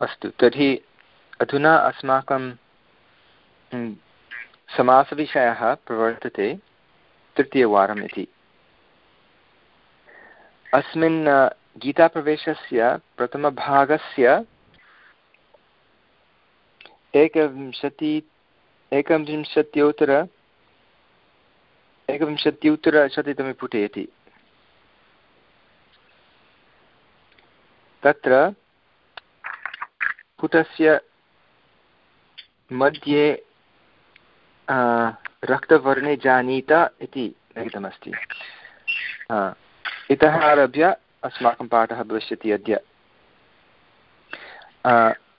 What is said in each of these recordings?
अस्तु। तर्हि अधुना अस्माकं समासविषयः प्रवर्तते तृतीयवारम् इति। अस्मिन् गीताप्रवेशस्य प्रथमभागस्य एकविंशति, एकविंशत्योत्तर, एकविंशत्युत्तरशततमे पुटे इति। तत्र पुटस्य मध्ये रक्तवर्णे जानीत इति लिखितमस्ति। इतः आरभ्य अस्माकं पाठः भविष्यति अद्य।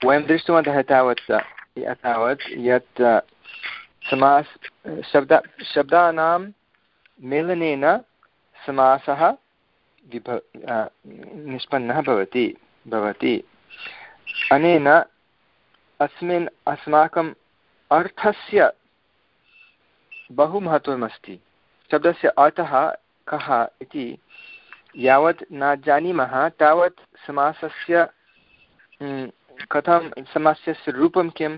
वयं दृष्टवन्तः तावत् तावत् यत् समास, शब्द, शब्दानां मेलनेन समासः विभ निष्पन्नः भवति भवति। अनेन अस्मिन् अस्माकम् अर्थस्य बहु महत्त्वमस्ति। शब्दस्य अर्थः कः इति यावत् न जानीमः, तावत् समासस्य कथं समासस्य रूपं किं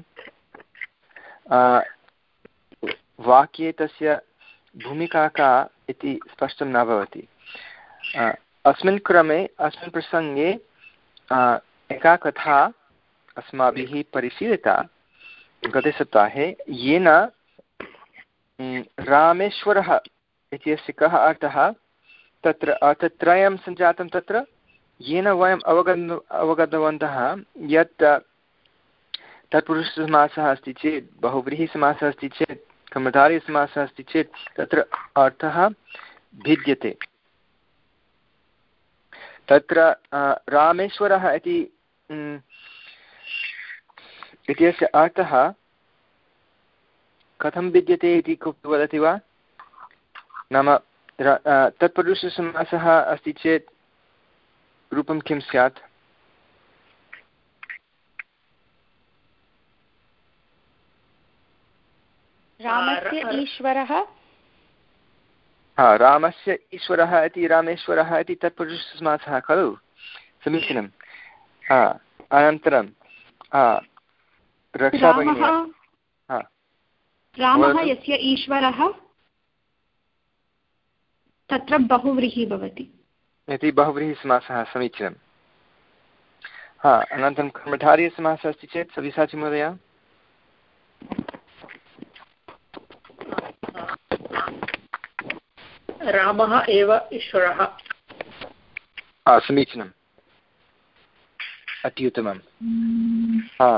वाक्ये तस्य भूमिका का इति स्पष्टं न भवति। अस्मिन् क्रमे, अस्मिन् प्रसङ्गे एका कथा अस्माभिः परिशीलिता गते सप्ताहे येन रामेश्वरः इत्यस्य कः अर्थः? तत्र अर्थत्रयं सञ्जातं तत्र? येन वयम् अवगन् अवगतवन्तः यत् तत्पुरुषसमासः अस्ति चेत्, बहुव्रीहिसमासः अस्ति चेत् कर्मधारीसमासः अस्ति चेत्, तत्र अर्थः भिद्यते। तत्र रामेश्वरः इति इत्यस्य अर्थः कथं भिद्यते इति कोऽपि वदति वा? नाम तत्पुरुषसमासः अस्ति चेत् रूपं किं स्यात्? रामस्य ईश्वरः? हा रामस्य ईश्वरः इति रामेश्वरः इति तत्पुरुषसमासः खलु? समीचीनं हा अनन्तरं रामः? यस्य ईश्वरः तत्र बहुव्रीहि भवति। इति बहुव्रीहिसमासः समीचीनं। हा अनन्तरं कर्मधारीयसमासः अस्ति चेत् सविसाचि महोदय। रामः एव ईश्वरः। समीचीनम्। अत्युत्तमं हा।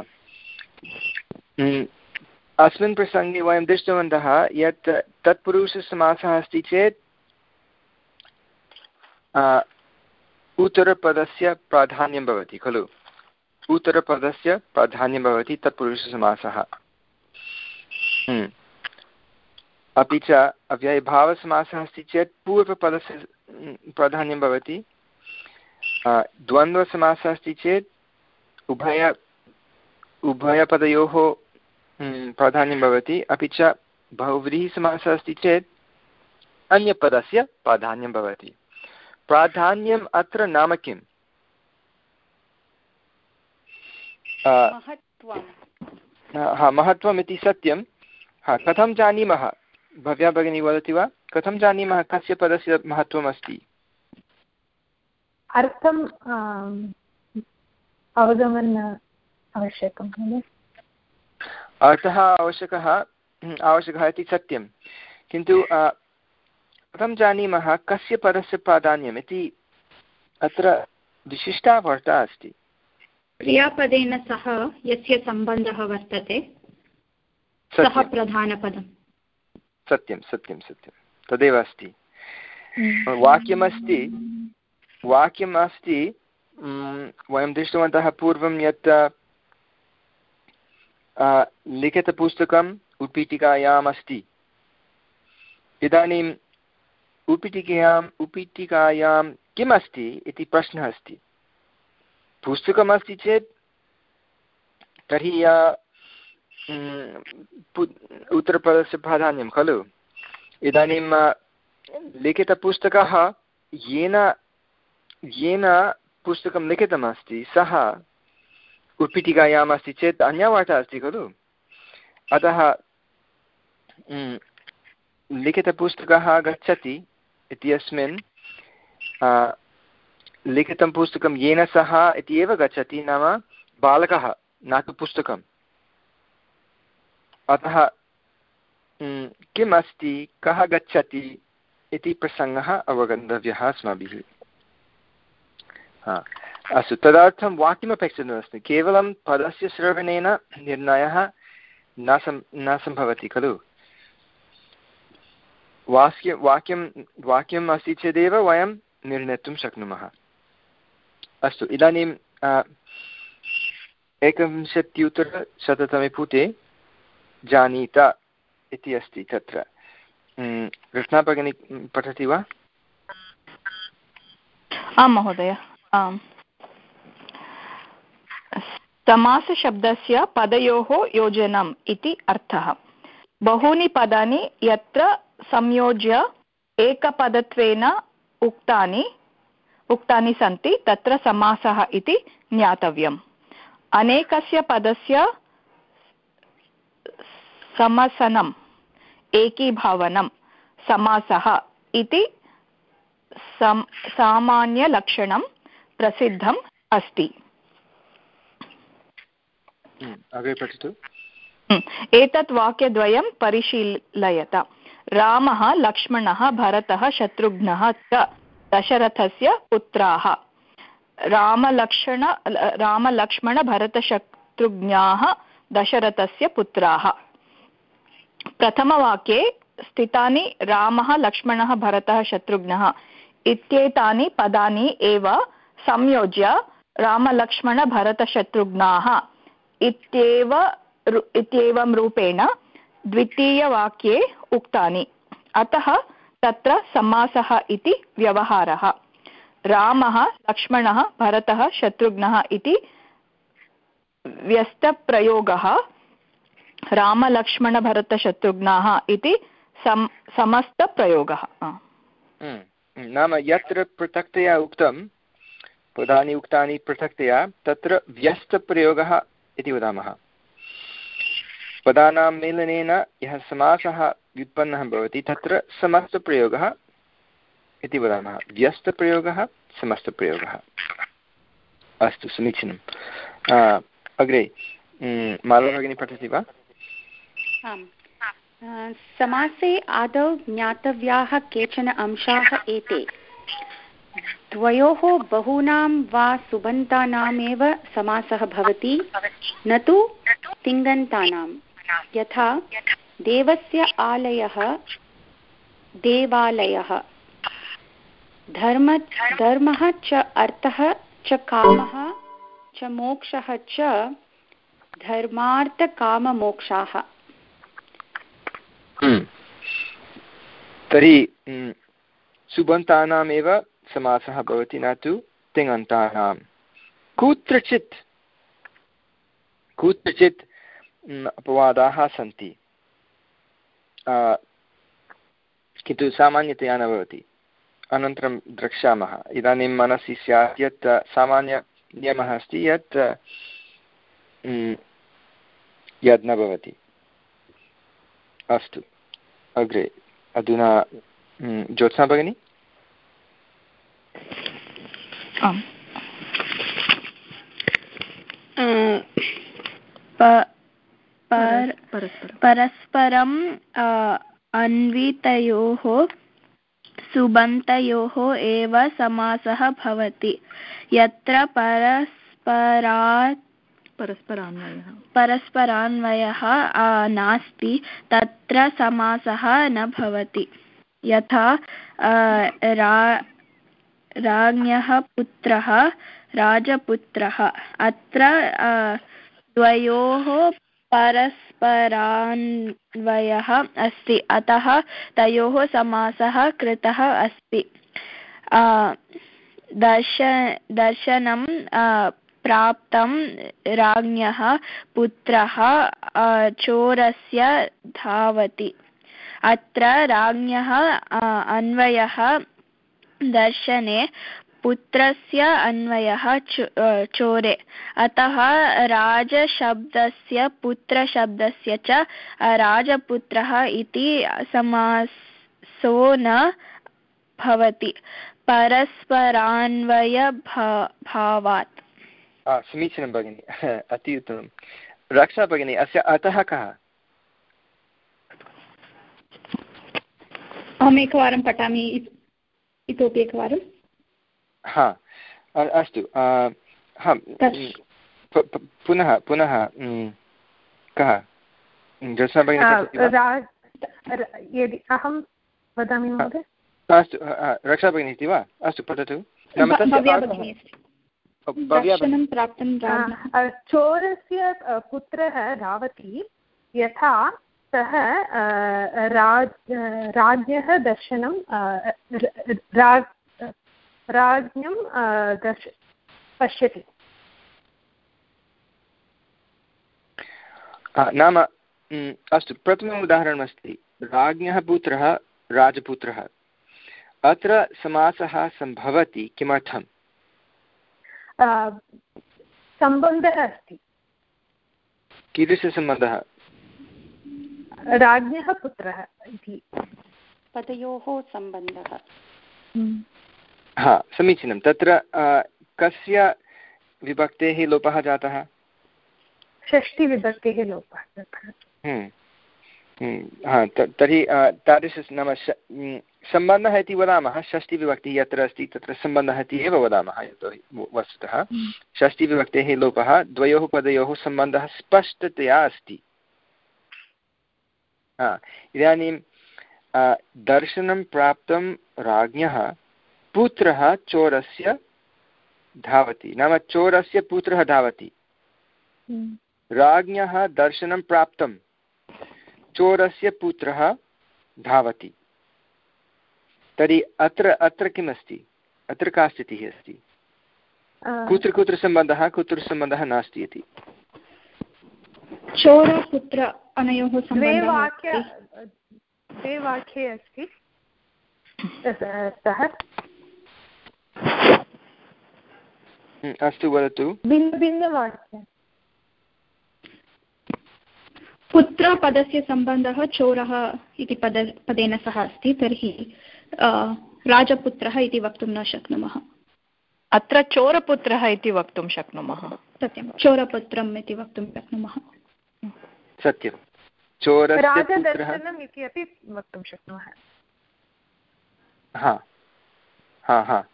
अस्मिन् प्रसङ्गे वयं दृष्टवन्तः यत् तत्पुरुषसमासः अस्ति चेत् उत्तरपदस्य प्राधान्यं भवति खलु? उत्तरपदस्य प्राधान्यं भवति तत्पुरुषसमासः। अपि च अव्ययभावसमासः अस्ति चेत् पूर्वपदस्य प्राधान्यं भवति। द्वन्द्वसमासः अस्ति चेत् उभय उभयपदयोः प्राधान्यं भवति। अपि च बहुव्रीहिसमासः अस्ति चेत् अन्यपदस्य प्राधान्यं भवति। प्राधान्यम् अत्र नाम किम्? हा महत्त्वम् इति सत्यं। हा कथं जानीमः? भव्या भगिनी वदति वा? कथं जानीमः कस्य पदस्य महत्त्वम् अस्ति? अर्थम् अवगमन् आवश्यकं खलु? अर्थः आवश्यकः आवश्यकः इति सत्यं। किन्तु कथं जानीमः कस्य पदस्य प्राधान्यम्? इति अत्र विशिष्टा वार्ता अस्ति। क्रियापदेन सह यस्य सम्बन्धः वर्तते सः प्रधानपदम्। सत्यं सत्यं सत्यं। तदेव अस्ति। वाक्यमस्ति वाक्यम् अस्ति वयं दृष्टवन्तः पूर्वं यत् लिखितपुस्तकम् उत्पीठिकायाम् अस्ति इदानीम् उत्पीठिकायाम् उत्पीठिकायां किम् अस्ति इति प्रश्नः अस्ति। पुस्तकमस्ति चेत्, तर्हि उत्तरपदस्य प्राधान्यं, खलु? इदानीं लिखितपुस्तकः येन येन पुस्तकं लिखितमस्ति, सः उत्पीठिकायाम् अस्ति चेत् अन्या अस्ति खलु। अतः लिखितपुस्तकः गच्छति इत्यस्मिन् लिखितं पुस्तकं येन सह इति एव गच्छति, नाम बालकः न तु पुस्तकम् अतः किम् अस्ति कः गच्छति इति प्रसङ्गः अवगन्तव्यः अस्माभिः। अस्तु, तदर्थं वाक्यमपेक्षितमस्ति। केवलं पदस्य श्रवणेन निर्णयः न सम् न सम्भवति, खलु? वाक्य, वाक्यं, वाक्यम् अस्ति चेदेव वयं निर्णेतुं शक्नुमः। अस्तु, इदानीं एकविंशत्युत्तरशततमे पुटे जानीत इति अस्ति तत्र। कृष्णा भगिनी, पठति वा? आं महोदय। आम्। समासशब्दस्य पदयोः योजनम् इति अर्थः। बहूनि पदानि यत्र संयोज्य एकपदत्वेन उक्तानि उक्तानि सन्ति, तत्र समासः इति ज्ञातव्यम्। अनेकस्य पदस्य समसनम् एकीभावनं समासः इति सम् सामान्यलक्षणं प्रसिद्धम् अस्ति। एतत् वाक्यद्वयं परिशीलयत। रामः लक्ष्मणः भरतः शत्रुघ्नः च दशरथस्य पुत्राः। रामलक्षण रामलक्ष्मणभरतशत्रुघ्नाः दशरथस्य पुत्राः। प्रथमवाक्ये स्थितानि रामः लक्ष्मणः भरतः शत्रुघ्नः इत्येतानि पदानि एव संयोज्य रामलक्ष्मणभरतशत्रुघ्नाः इत्येव इत्येवं रूपेण द्वितीयवाक्ये उक्तानि। अतः तत्र समासः इति व्यवहारः। रामः लक्ष्मणः भरतः शत्रुघ्नः इति व्यस्तप्रयोगः रामलक्ष्मणभरतशत्रुघ्नाः इति सम्, समस्तप्रयोगः। नाम यत्र पृथक्तया उक्तं पदानि उक्तानि पृथक्तया, तत्र व्यस्तप्रयोगः इति वदामः। पदानां मेलनेन यः समासः व्युत्पन्नः भवति, तत्र समस्तप्रयोगः इति वदामः। व्यस्तप्रयोगः, समस्तप्रयोगः। अस्तु, समीचीनम्। अग्रे माला भगिनी पठति वा? समासे आदौ ज्ञातव्याः केचन अंशाः एते। द्वयोः बहूनां वा सुबन्तानामेव समासः भवति न तु तिङन्तानां यथा देवस्य आलयः देवालयः। धर्म धर्मः च अर्थः च कामः च मोक्षः च धर्मार्थकाममोक्षाः। हम्म। तर्हि हम्म, सुबन्तानामेव समासः भवति न तु। तिङन्तानां। कुत्रचित् कुत्रचित् अपवादाः सन्ति। किन्तु सामान्यतया न भवति। अनन्तरं द्रक्ष्यामः। इदानीं मनसि स्यात् यत् सामान्यनियमः अस्ति यत् यद् न भवति। अस्तु। अग्रे, अधुना ज्योत्स्ना भगिनी परस्परम् अन्वितयोः सुबन्तयोः एव समासः भवति यत्र परस्परात् परस्परान्वयः परस्परान्वयः नास्ति तत्र समासः न भवति यथा राज्ञः पुत्रः, राजपुत्रः। अत्र द्वयोः परस्परान्वयः अस्ति। अतः तयोः समासः कृतः अस्ति। दर्श, दर्शनं प्राप्तं राज्ञः पुत्रः चोरस्य धावति। अत्र राज्ञः अन्वयः दर्शने पुत्रस्य अन्वयः चोरे। अतः राजशब्दस्य पुत्रशब्दस्य च राजपुत्रः इति समासो न भवति। परस्परान्वय भावात् समीचीनं भगिनि अति उत्तमं। रक्षा भगिनी अस्य अतः कः? अहमेकवारं पठामि। इतोपि एकवारं? हा अस्तु हा पुनः पुनः कः? यदि अहं वदामि महोदय? अस्तु रक्षा भगिनी इति वा? अस्तु पठतु। चोरस्य पुत्रः रावती यथा सः राज राज्ञः दर्शनं राज्ञं दर्श पश्यति। नाम अस्तु प्रथमम् उदाहरणमस्ति। राज्ञः पुत्रः राजपुत्रः। अत्र समासः सम्भवति किमर्थम्? सम्बन्धः अस्ति। कीदृशसम्बन्धः? राज्ञः पुत्रः इति। पदयोः सम्बन्धः। हम्म। हा समीचीनं। तत्र कस्य विभक्तेः लोपः जातः? षष्टिविभक्तेः लोपः जातः। हम्म। हम्म। हा तर्हि तादृश नाम सम्बन्धः इति वदामः। षष्टिविभक्तिः यत्र अस्ति तत्र सम्बन्धः इति एव वदामः यतोहि वस्तुतः। षष्टिविभक्तेः लोपः द्वयोः पदयोः सम्बन्धः स्पष्टतया अस्ति। इदानीं दर्शनं प्राप्तं राज्ञः पुत्रः चोरस्य धावति नाम चोरस्य पुत्रः धावति। हम्म। राज्ञः दर्शनं प्राप्तं चोरस्य पुत्रः धावति। तर्हि अत्र अत्र किमस्ति? अत्र का स्थितिः अस्ति? कुत्र कुत्र सम्बन्धः कुत्र सम्बन्धः नास्ति इति। चोरपुत्र अनयोः द्वे वाक्य द्वे वाक्ये अस्ति। सः अस्तु वदतु। भिन्नभिन्नवाक्य। पुत्रपदस्य सम्बन्धः चोरः इति पद पदेन सह अस्ति तर्हि राजपुत्रः इति वक्तुं न शक्नुमः। अत्र चोरपुत्रः इति वक्तुं शक्नुमः। सत्यं चोरपुत्रम् इति वक्तुं शक्नुमः। सत्यं चोरस्य इति अपि वक्तुं शक्नुमः। हा हा हा।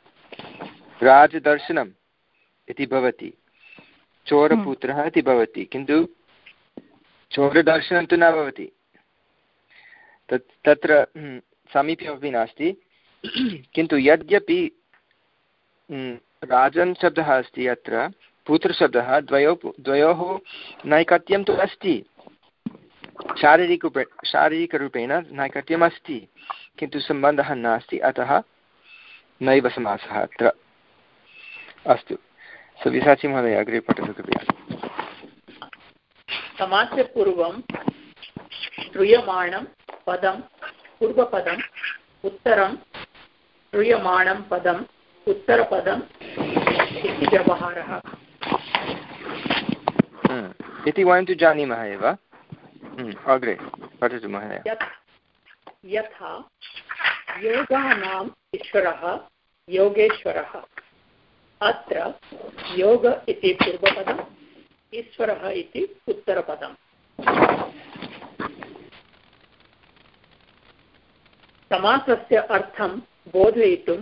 राजदर्शनम् इति भवति। चोरपुत्रः इति भवति। किन्तु चोरदर्शनं तु न भवति। तत् तत्र हम्म, सामीप्यमपि नास्ति। किन्तु यद्यपि हम्म, राजन् शब्दः अस्ति अत्र पुत्रशब्दः द्वयोः द्वयोः नैकट्यं तु अस्ति। शारीरिकरूपे शारीरिकरूपेण नैकट्यम् अस्ति किन्तु सम्बन्धः नास्ति अतः नैव समासः अत्र। अस्तु। सव्यसाची महोदय अग्रे पठतु कृपया। समास्य पूर्वं श्रूयमाणं पदं पूर्वपदम् उत्तरं श्रूयमाणं पदम् उत्तरपदम् इति व्यवहारः। इति वयं तु जानीमः एव। अग्रे पठतु महोदय। यथा योगानाम् ईश्वरः योगेश्वरः। अत्र योग इति पूर्वपदम् ईश्वरः इति उत्तरपदम्। समासस्य अर्थं बोधयितुं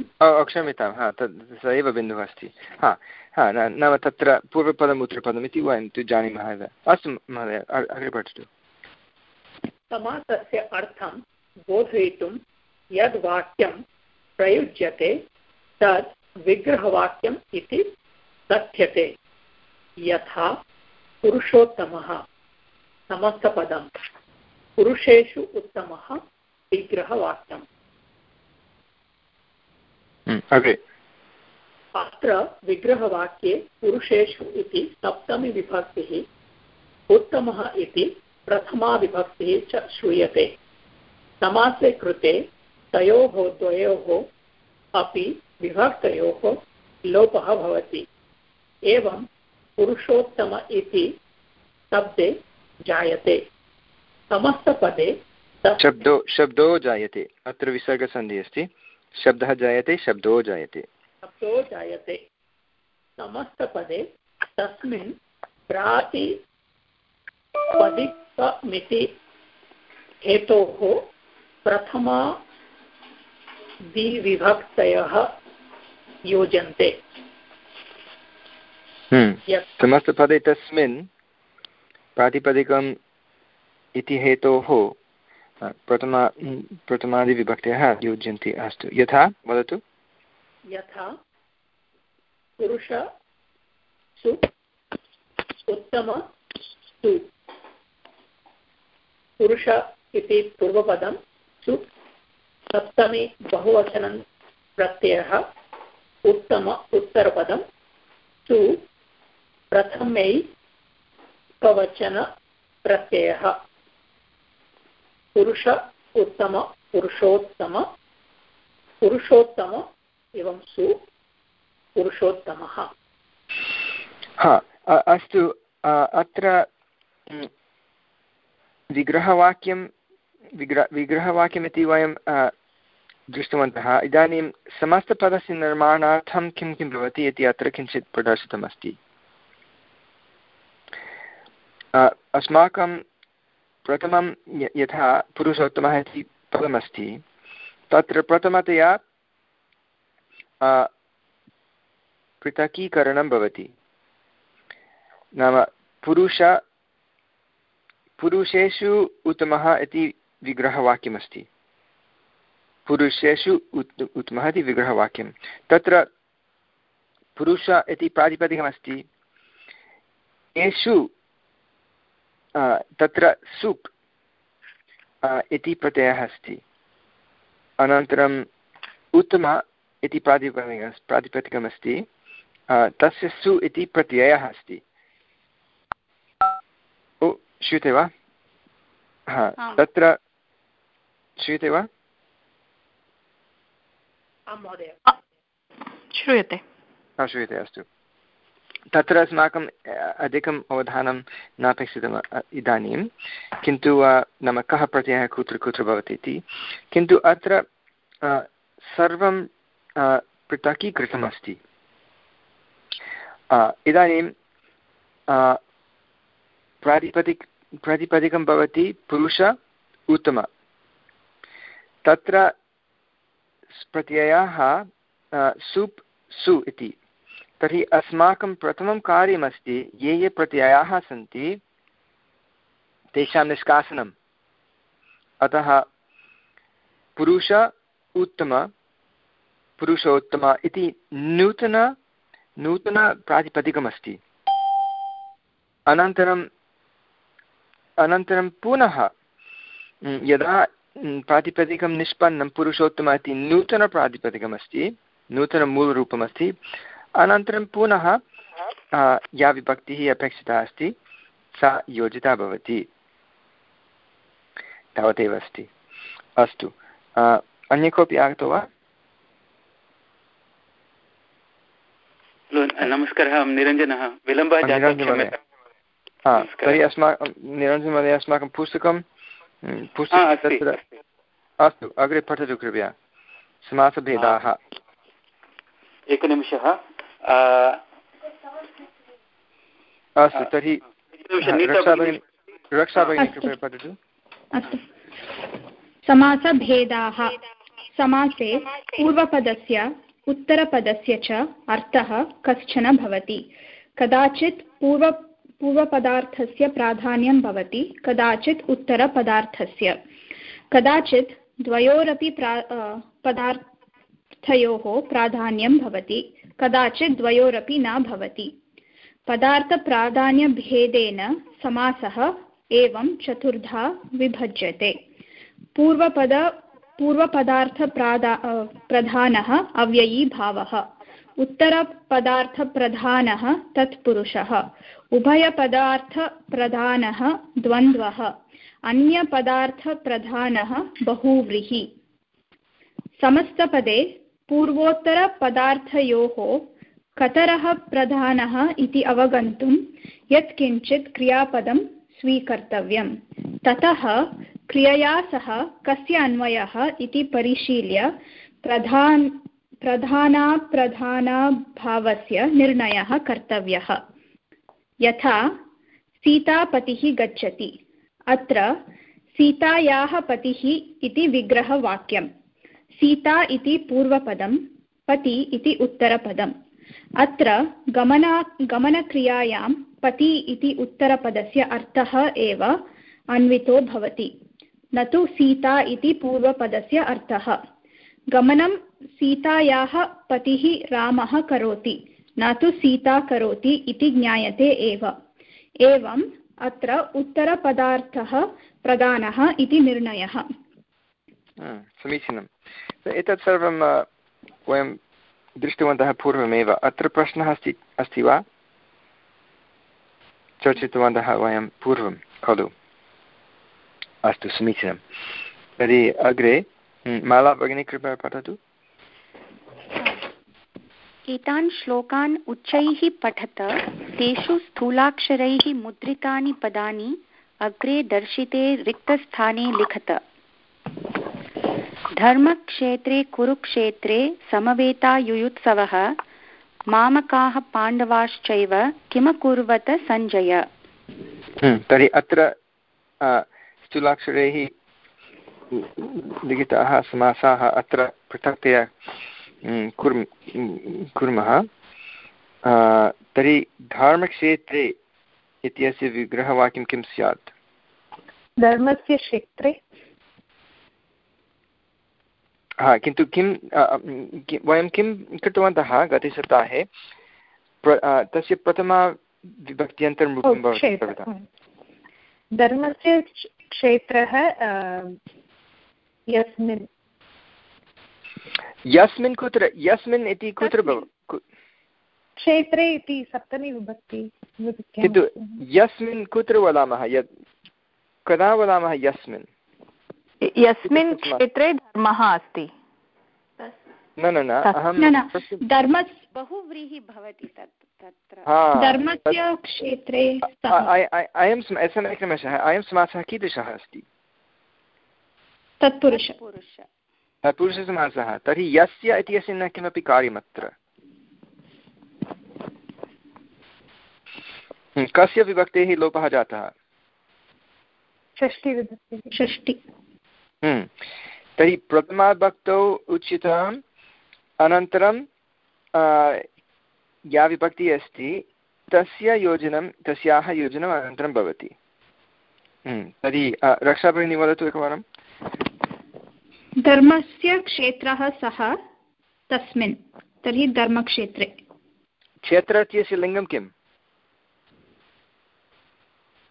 क्षम्यतां हा तद् स एव बिन्दुः अस्ति। हा हा नाम तत्र पूर्वपदम् उत्तरपदम् इति वयं तु जानीमः एव। अस्तु महोदय अग्रे पठतु। समासस्य अर्थं बोधयितुं यद् वाक्यं प्रयुज्यते तत् विग्रहवाक्यम् इति कथ्यते। यथा पुरुषोत्तमः समस्तपदं। पुरुषेषु उत्तमः विग्रहवाक्यम्। अग्रे अत्र विग्रहवाक्ये पुरुषेषु इति सप्तमी विभक्तिः उत्तमः इति प्रथमा विभक्तिः च श्रूयते। समासे कृते तयोः द्वयोः अपि विभक्तयोः लोपः भवति। एवं पुरुषोत्तम इति शब्दे जायते। समस्तपदे शब्दो शब्दो जायते। अत्र विसर्गसन्धिः अस्ति। शब्दः जायते शब्दो जायते। शब्दो जायते। समस्तपदे तस्मिन् प्रातिपदिकमिति हेतोः प्रथमा द्विविभक्तयः योज्यन्ते हम्म। समस्तपदे तस्मिन् प्रातिपदिकम् इति हेतोः प्रथमा प्रथमादिविभक्तयः योज्यन्ते अस्तु। यथा वदतु। यथा पुरुष सु उत्तम सु। पुरुष इति पूर्वपदं सु सप्तमी बहुवचनं प्रत्ययः उत्तम उत्तरपदं सु प्रथमै कवचनप्रत्ययः पुरुष उत्तम पुरुषोत्तम पुरुषोत्तम एवं सु पुरुषोत्तमः हा अस्तु अत्र विग्रहवाक्यं, विग्र, विग्रहवाक्यमिति वयं दृष्टवन्तः। इदानीं समस्तपदस्य निर्माणार्थं किं किं भवति इति अत्र किञ्चित् प्रदर्शितमस्ति। अस्माकं प्रथमं यथा पुरुषोत्तमः इति पदमस्ति। तत्र प्रथमतया पृथकीकरणं भवति। नाम पुरुष पुरुषेषु उत्तमः इति विग्रहवाक्यमस्ति। पुरुषेषु उत्, उत्तमः इति विग्रहवाक्यं। तत्र पुरुष इति प्रातिपदिकमस्ति। येषु तत्र सुप् इति प्रत्ययः अस्ति। अनन्तरम् उत्तम इति प्रातिपदिक प्रातिपदिकमस्ति। तस्य सु इति प्रत्ययः अस्ति। श्रूयते वा? हा तत्र श्रूयते वा? श्रूयते। श्रूयते अस्तु। तत्र अस्माकम् अधिकम् अवधानं नापेक्षितम् इदानीं। किन्तु नाम कः प्रत्ययः कुत्र कुत्र भवति इति। किन्तु अत्र सर्वं पृथकीकृतमस्ति। इदानीं प्रातिपदिक प्रातिपदिकं भवति पुरुष, उत्तम। तत्र प्रत्ययाः सुप्, सु इति। तर्हि अस्माकं प्रथमं कार्यमस्ति, ये ये प्रत्ययाः सन्ति, तेषां निष्कासनम्। अतः पुरुष, उत्तम, पुरुषोत्तम इति नूतन नूतनप्रातिपदिकमस्ति अनन्तरम् अनन्तरं पुनः यदा प्रातिपदिकं निष्पन्नं पुरुषोत्तम इति नूतनप्रातिपदिकमस्ति नूतनमूलरूपमस्ति अनन्तरं पुनः या विभक्तिः अपेक्षिता अस्ति सा योजिता भवति। तावदेव अस्ति। अस्तु अन्य कोऽपि आगतो वा? नमस्कारः निरञ्जनः विलम्बः तर्हि अस्माकं निरञ्जनमहोदय अस्माकं पुस्तकं पुस्तकं तत्र अस्तु। अग्रे पठतु कृपया। समासभेदाः। एकनिमिषः। अस्तु तर्हि रक्षा कृपया पठतु। अस्तु। समासभेदाः। समासे पूर्वपदस्य उत्तरपदस्य च अर्थः कश्चन भवति। कदाचित् पूर्व पूर्वपदार्थस्य प्राधान्यं भवति, कदाचित् उत्तरपदार्थस्य। कदाचित् द्वयोरपि प्रा पदार्थयोः प्राधान्यं भवति, कदाचित् द्वयोरपि न भवति। पदार्थप्राधान्यभेदेन समासः एवं चतुर्धा विभज्यते। पूर्वपद पूर्वपदार्थप्रादा प्रधानः अव्ययी भावः उत्तरपदार्थप्रधानः तत्पुरुषः, उभयपदार्थप्रधानः द्वन्द्वः, अन्यपदार्थप्रधानः बहुव्रीहि। समस्तपदे पूर्वोत्तरपदार्थयोः कतरः प्रधानः इति अवगन्तुं यत्किञ्चित् क्रियापदं स्वीकर्तव्यं। ततः क्रियया सह कस्य अन्वयः इति परिशील्य प्रधान प्रधानाप्रधानभावस्य निर्णयः कर्तव्यः। यथा, सीतापतिः गच्छति। अत्र, सीतायाः पतिः इति विग्रहवाक्यं सीता इति पूर्वपदं पति इति उत्तरपदम्। अत्र, गमना, गमनक्रियायां पति इति उत्तरपदस्य अर्थः एव अन्वितो भवति। न तु सीता इति पूर्वपदस्य अर्थः। गमनं सीतायाः पतिः रामः करोति। न तु सीता करोति इति ज्ञायते एव। एवम् अत्र उत्तरपदार्थः प्रधानः इति निर्णयः। समीचीनम्। एतत् सर्वं वयं दृष्टवन्तः पूर्वमेव। अत्र प्रश्नः अस्ति अस्ति वा? चर्चितवन्तः वयं पूर्वं, खलु? अस्तु समीचीनं तर्हि अग्रे माला भगिनी, कृपया पठतु। एतान् श्लोकान् उच्चैः पठत, तेषु स्थूलाक्षरैः मुद्रितानि पदानि अग्रे दर्शिते रिक्तस्थाने लिखत। धर्मक्षेत्रे कुरुक्षेत्रे समवेतायुयुत्सवः, मामकाः पाण्डवाश्चैव किमकुर्वत सञ्जय तर्हि अत्र स्थूलाक्षरैः लिखिताः समासाः अत्र पृथक्तया कुर् कुर्मः तर्हि धर्मक्षेत्रे इत्यस्य विग्रहवाक्यं किं स्यात्? धर्मस्य क्षेत्रे? हा किन्तु किं वयं किं कृतवन्तः गते सप्ताहे? तस्य प्रथमा विभक्त्यन्तरं रूपं भवति धर्मस्य क्षेत्रः यस्मिन् यस्मिन् कुत्र यस्मिन् इति कुत्र क्षेत्रे इति सप्तमी विभक्ति किन्तु यस्मिन् कुत्र वदामः? यत् कदा वदामः यस्मिन्? यस्मिन् क्षेत्रे धर्मः अस्ति। न न न अहं धर्म बहुव्रीहि भवति तत्र। धर्मस्य क्षेत्रे अयं एकनिमेषः अयं समासः कीदृशः अस्ति? तत्पुरुष। पुरुषसमासः। तर्हि यस्य इत्यस्य न किमपि कार्यमत्र कस्य विभक्तेः लोपः जातः? तर्हि प्रथमाभक्तौ उचितम् अनन्तरं या विभक्तिः अस्ति तस्य योजनं तस्याः योजनम् अनन्तरं भवति। तर्हि रक्षाभगिनी वदतु एकवारं धर्मस्य क्षेत्रः सः तस्मिन्। तर्हि धर्मक्षेत्रे। क्षेत्र इत्यस्य लिङ्गं किम्?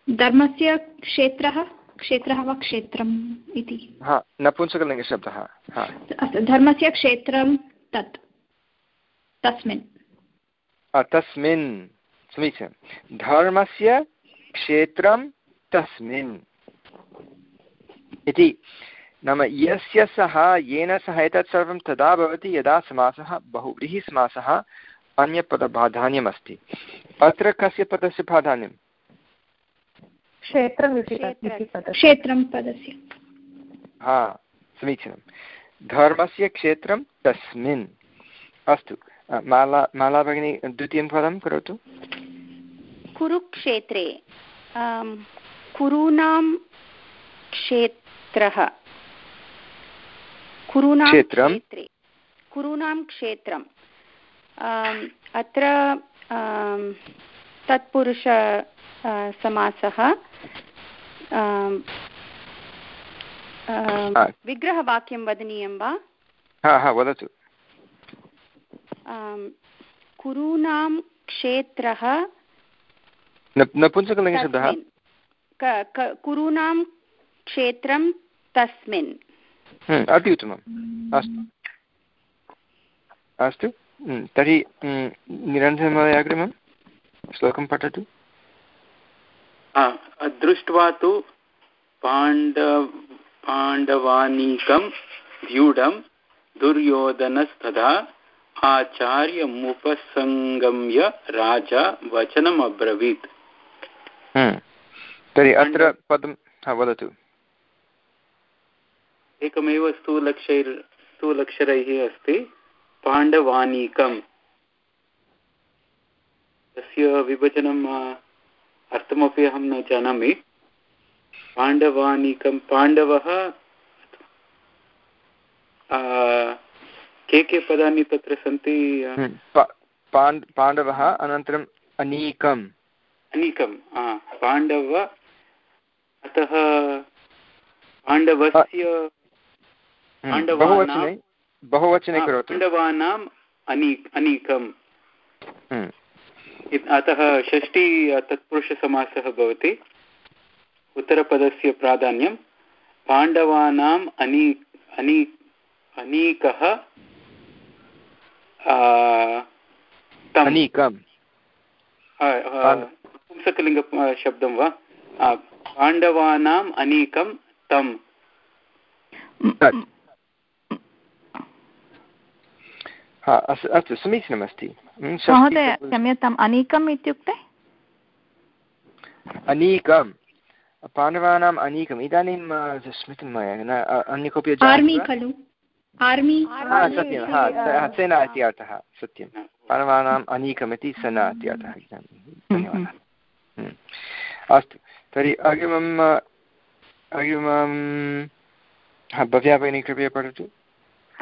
धर्मस्य क्षेत्रः? क्षेत्रः वा क्षेत्रम् इति। हा नपुंसकलिङ्गशब्दः अस्तु धर्मस्य क्षेत्रं तत्। तस्मिन्। तस्मिन्। समीचीनं। धर्मस्य क्षेत्रं तस्मिन्। इति। नाम यस्य सः येन सह एतत् सर्वं तदा भवति यदा समासः बहुव्रीहिसमासः अन्यपदप्राधान्यमस्ति। अत्र कस्य पदस्य प्राधान्यं क्षेत्रं पदस्य। हा समीचीनं धर्मस्य क्षेत्रं तस्मिन्। अस्तु माला माला भगिनी द्वितीयं पदं करोतु। कुरुक्षेत्रे कुरूणां क्षेत्रः। कुरूणां क्षेत्रे कुरूणां क्षेत्रम्। अत्र तत्पुरुष समासः विग्रहवाक्यं वदनीयं वा? हा हा वदतु। कुरूणां क्षेत्रः नपुंसकलिङ्गशब्दः कुरूणां क्षेत्रं तस्मिन्। अति उत्तमम्। अस्तु। अस्तु। हम्म, तर्हि हम्म, निरञ्जनमहोदय अग्रिमं श्लोकं पठतु। दृष्ट्वा तु पाण्डव पाण्डवानीकं व्यूढं दुर्योधनस्तथा आचार्यमुपसङ्गम्य राजा वचनम् अब्रवीत् हम्म। तर्हि अत्र पदं वदतु। एकमेव स्थूलक्षैर् स्थूलक्षरैः अस्ति पाण्डवानीकम्। तस्य विभजनम् अर्थमपि अहं न जानामि। पाण्डवानीकं पाण्डवः के के पदानि तत्र सन्ति? हम्म, पाण्डवः अनन्तरम् अनीकम्। अनीकं पाण्डव अतः पाण्डवस्य हम्म, बहुवचने करोतु। पाण्डवानाम् अनी अनीकम्। हम्म। अतः षष्ठी तत्पुरुषसमासः भवति। उत्तरपदस्य प्राधान्यं पाण्डवानाम् अनी अनी अनीकः अनीकं पुंसकलिङ्गशब्दं वा? पाण्डवानाम् अनीकं तम् अस्तु समीचीनमस्ति। महोदय क्षम्यताम् अनीकम् इत्युक्ते? अनीकं पाण्डवानाम् अनीकम्। इदानीं स्मृतं मया न अन्य कोऽपि खलु। सत्यं। हा सेना इति अर्थः। सत्यं। पाण्डवानाम् अनीकमिति सेना इति अर्थः। धन्यवादः। अस्तु तर्हि अग्रिमम् अग्रिमं भव्या भगिनी कृपया पठतु।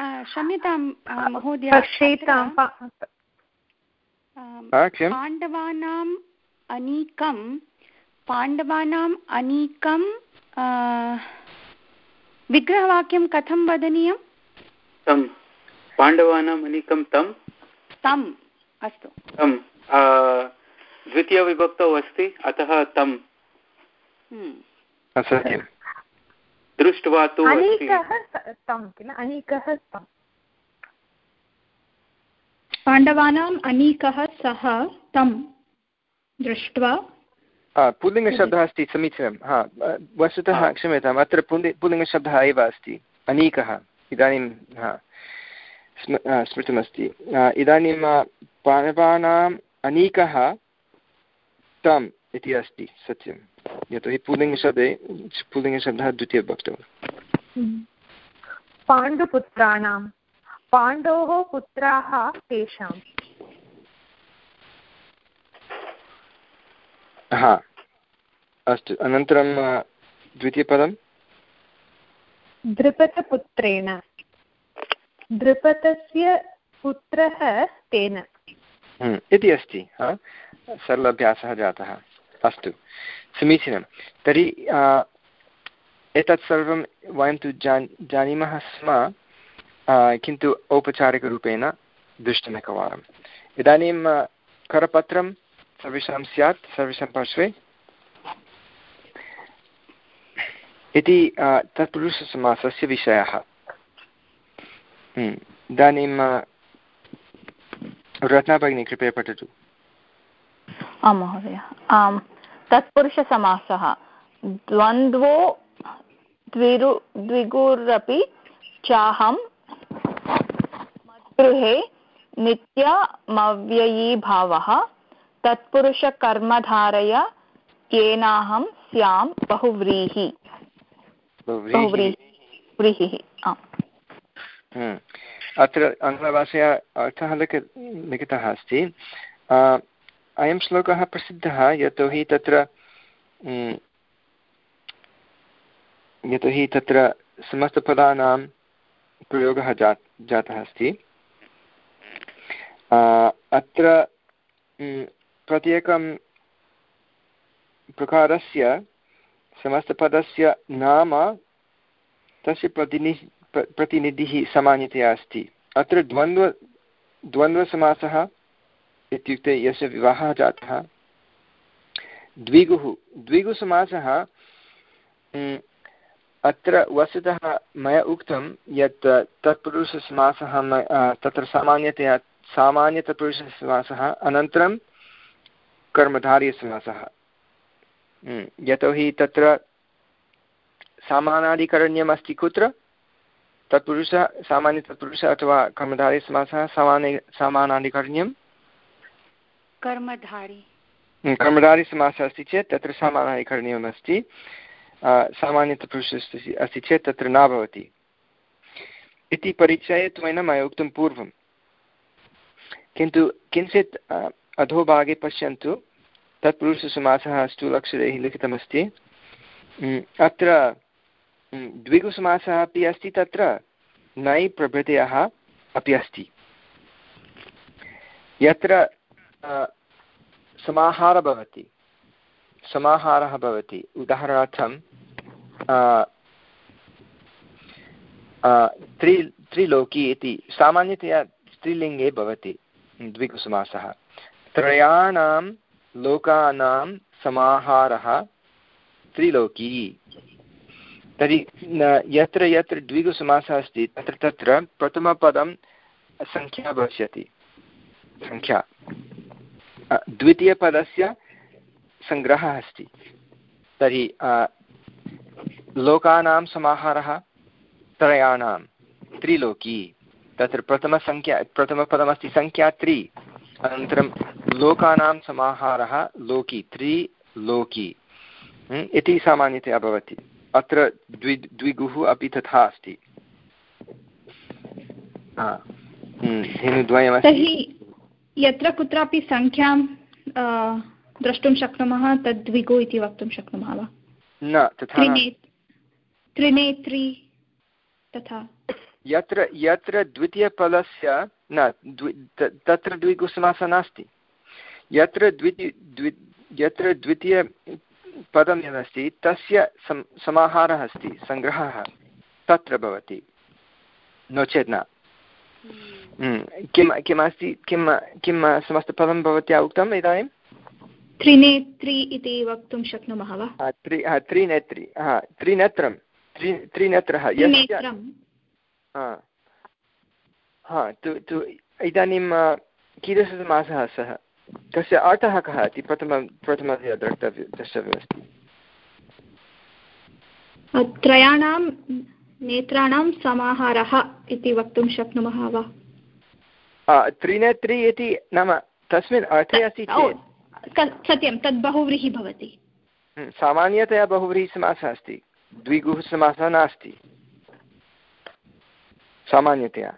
क्षम्यतां महोदय पाण्डवानाम् अनीकं पाण्डवानाम् अनीकं विग्रहवाक्यं कथं वदनीयं तं पाण्डवानाम् अनीकं तं तम्। अस्तु। तं द्वितीयविभक्तौ अस्ति अतः तं दृष्ट्वा तु पाण्डवानाम् अनीकः सः तं दृष्ट्वा। पुल्लिङ्गशब्दः अस्ति समीचीनं। हा वस्तुतः क्षम्यताम् अत्र पुल्लि पुल्लिङ्गशब्दः एव अस्ति। अनीकः इदानीं हा स्म स्मृतमस्ति। इदानीं पाण्डवानाम् अनीकः तम् इति अस्ति सत्यं यतोहि पुल्लिङ्गशब्दे पुल्लिङ्गशब्दः द्वितीयभक्तौ पाण्डुपुत्राणां पाण्डोः पुत्राः तेषां। हा। अस्तु अनन्तरं द्वितीयपदं द्रुपदपुत्रेण। द्रुपदस्य पुत्रः तेन। हम्म, इति अस्ति सरलाभ्यासः जातः। अस्तु। समीचीनं। तर्हि एतत् सर्वं वयं तु जान् जानीमः स्म किन्तु औपचारिकरूपेण दृष्टमेकवारम् इदानीं करपत्रं सर्वेषां स्यात् सर्वेषां पार्श्वे। इति तत्पुरुषसमासस्य विषयः। हम्म, इदानीं रत्ना भगिनी कृपया पठतु। आं महोदय। आम्। तत्पुरुषसमासः। द्वन्द्वो द्विरु द्विगुरपि चाहं मद्गृहे नित्यमव्ययीभावः तत्पुरुषकर्मधारय येनाहं स्यां बहुव्रीहि। बहुव्रीहिः। हम्म। अत्र आङ्ग्लभाषया अर्थः लिख लिखितः अस्ति। अयं श्लोकः प्रसिद्धः यतोहि तत्र यतोहि तत्र समस्तपदानां प्रयोगः जा जातः अस्ति। अत्र प्रत्येकं प्रकारस्य समस्तपदस्य नाम तस्य प्रतिनि प्रतिनिधिः सामान्यतया अस्ति। अत्र द्वन्द्व, द्वन्द्वसमासः इत्युक्ते यस्य विवाहः जातः। द्विगुः द्विगुसमासः अत्र वस्तुतः मया उक्तं यत् तत्पुरुषसमासः तत्र सामान्यतया सामान्यतत्पुरुषसमासः, अनन्तरं कर्मधार्यसमासः। यतोहि तत्र सामानाधिकरण्यम् अस्ति कुत्र? तत्पुरुषः, सामान्यतत्पुरुषः अथवा कर्मधारयसमासः समाने समानाधिकरण्यं कर्मधारी। कर्मधारयसमासः अस्ति चेत् तत्र समानाधिकरणीयमस्ति सामान्यतत्पुरुषः अस्ति चेत् तत्र न भवति। इति परिचये त्वेन मया उक्तं पूर्वं। किन्तु किञ्चित् अधोभागे पश्यन्तु तत्पुरुषसमासः स्थूलक्षरैः लिखितमस्ति। अत्र द्विगुसमासः अपि अस्ति, तत्र नै प्रभृतयः अपि अस्ति। यत्र समाहारः भवति। समाहारः भवति। उदाहरणार्थं त्रि, त्रिलोकी इति सामान्यतया स्त्रीलिङ्गे भवति द्विकुसुमासः। त्रयाणां लोकानां समाहारः त्रिलोकी। तर्हि यत्र यत्र द्विगुसमासः अस्ति, तत्र तत्र प्रथमपदं सङ्ख्या भविष्यति। सङ्ख्या द्वितीयपदस्य सङ्ग्रहः अस्ति। तर्हि लोकानां समाहारः त्रयाणां, त्रिलोकी। तत्र प्रथमसङ्ख्या प्रथमपदमस्ति सङ्ख्या त्रि। अनन्तरं लोकानां समाहारः लोकी त्रिलोकी इति सामान्यतया भवति। अत्र द्वि, द्विगुः अपि तथा अस्ति। तर्हि यत्र कुत्रापि सङ्ख्यां द्रष्टुं शक्नुमः तद् द्विगु इति वक्तुं शक्नुमः वा? न तथा त्रिनेत्री तथा। यत्र यत्र द्वितीयपदस्य न द्वि तत्र द्विगुसमासः नास्ति। यत्र द्वितीय द्वि यत्र द्वितीयपदं यदस्ति तस्य सम् समाहारः अस्ति सङ्ग्रहः तत्र भवति। नो चेत् न। किं किमस्ति किं किं समस्तपदं भवत्या उक्तम् इदानीं त्रिनेत्री इति वक्तुं शक्नुमः वा त्रि त्रिनेत्री हा त्रिनेत्रं त्रि त्रिनेत्रः हा तु तु इदानीं कीदृशमासः सः तस्य अर्थः कः इति प्रथमं प्रथमतया द्रष्टव्य द्रष्टव्यमस्ति। त्रयाणां नेत्राणां समाहारः इति वक्तुं शक्नुमः वा? त्रिनेत्री इति नाम तस्मिन् अर्थे अस्ति सत्यं तद् बहुव्रीहि भवति। सामान्यतया बहुव्रीहिसमासः अस्ति। द्विगुः समासः नास्ति। सामान्यतया।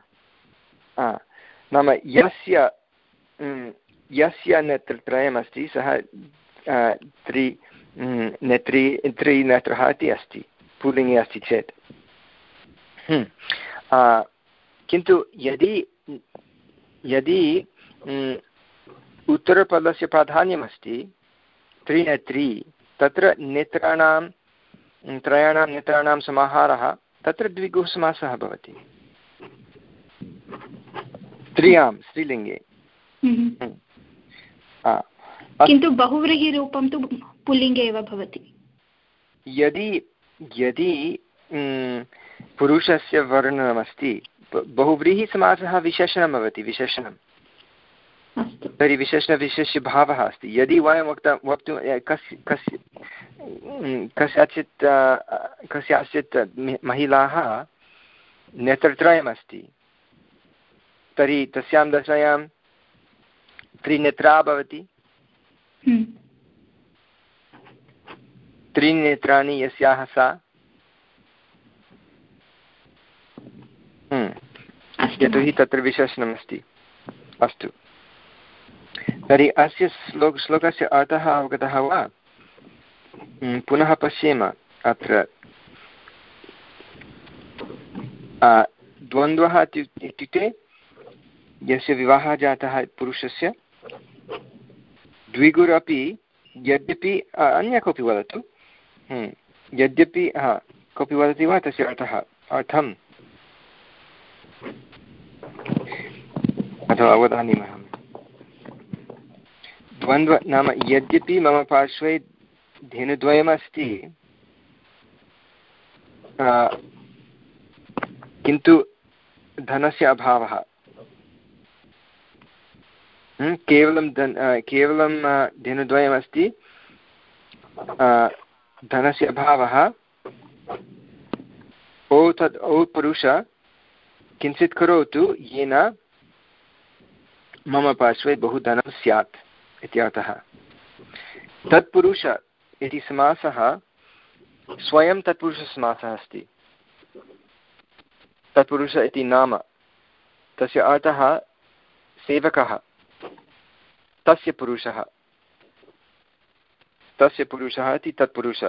नाम यस्य यस्य नेत्रत्रयमस्ति सः त्रि नेत्री त्रिनेत्रः इति अस्ति। पुल्लिङ्गे अस्ति चेत्। किन्तु यदि यदि उत्तरपदस्य प्राधान्यमस्ति त्रिनेत्री तत्र नेत्राणां त्रयाणां नेत्राणां समाहारः तत्र द्विगुः भवति। स्त्रियाँ स्त्रीलिङ्गे। हम्म। किन्तु बहुव्रीहिरूपं तु पुल्लिङ्गे एव भवति। यदि यदि पुरुषस्य वर्णनमस्ति। बहुव्रीहिसमासः विशेषणं भवति विशेषणं तर्हि विशेषणविशेष्यभावः अस्ति। यदि वयं वक्ता वक्तुं कस्य कस्य कस्याचित् कस्याचित् महिलाः नेत्रत्रयमस्ति। तर्हि तस्यां दशायां त्रिनेत्रा भवति। हम्म। त्रिनेत्राणि यस्याः सा। यतोहि तत्र विशेषणमस्ति। अस्तु। तर्हि अस्य श्लोक श्लोकस्य अर्थः अवगतः वा? हम्म, पुनः पश्येम अत्र। द्वन्द्वः इत्युक्ते यस्य विवाहः जातः पुरुषस्य द्विगुरपि यद्यपि अन्य कोऽपि वदतु। हम्म, यद्यपि हा कोऽपि वदति वा तस्य अर्थः अर्थम् अथवा अवधानीमः द्वन्द्व नाम यद्यपि मम पार्श्वे धेनुद्वयमस्ति किन्तु धनस्य अभावः। केवलं धन केवलं धेनुद्वयमस्ति धनस्य अभावः। ओ तद् ओ पुरुष, किञ्चित् करोतु येन मम पार्श्वे बहु धनं स्यात् इत्यर्थः तत्पुरुष इति समासः स्वयं तत्पुरुषसमासः अस्ति। तत्पुरुष इति नाम, तस्य अर्थः सेवकः, तस्य पुरुषः तस्य पुरुषः इति तत्पुरुष।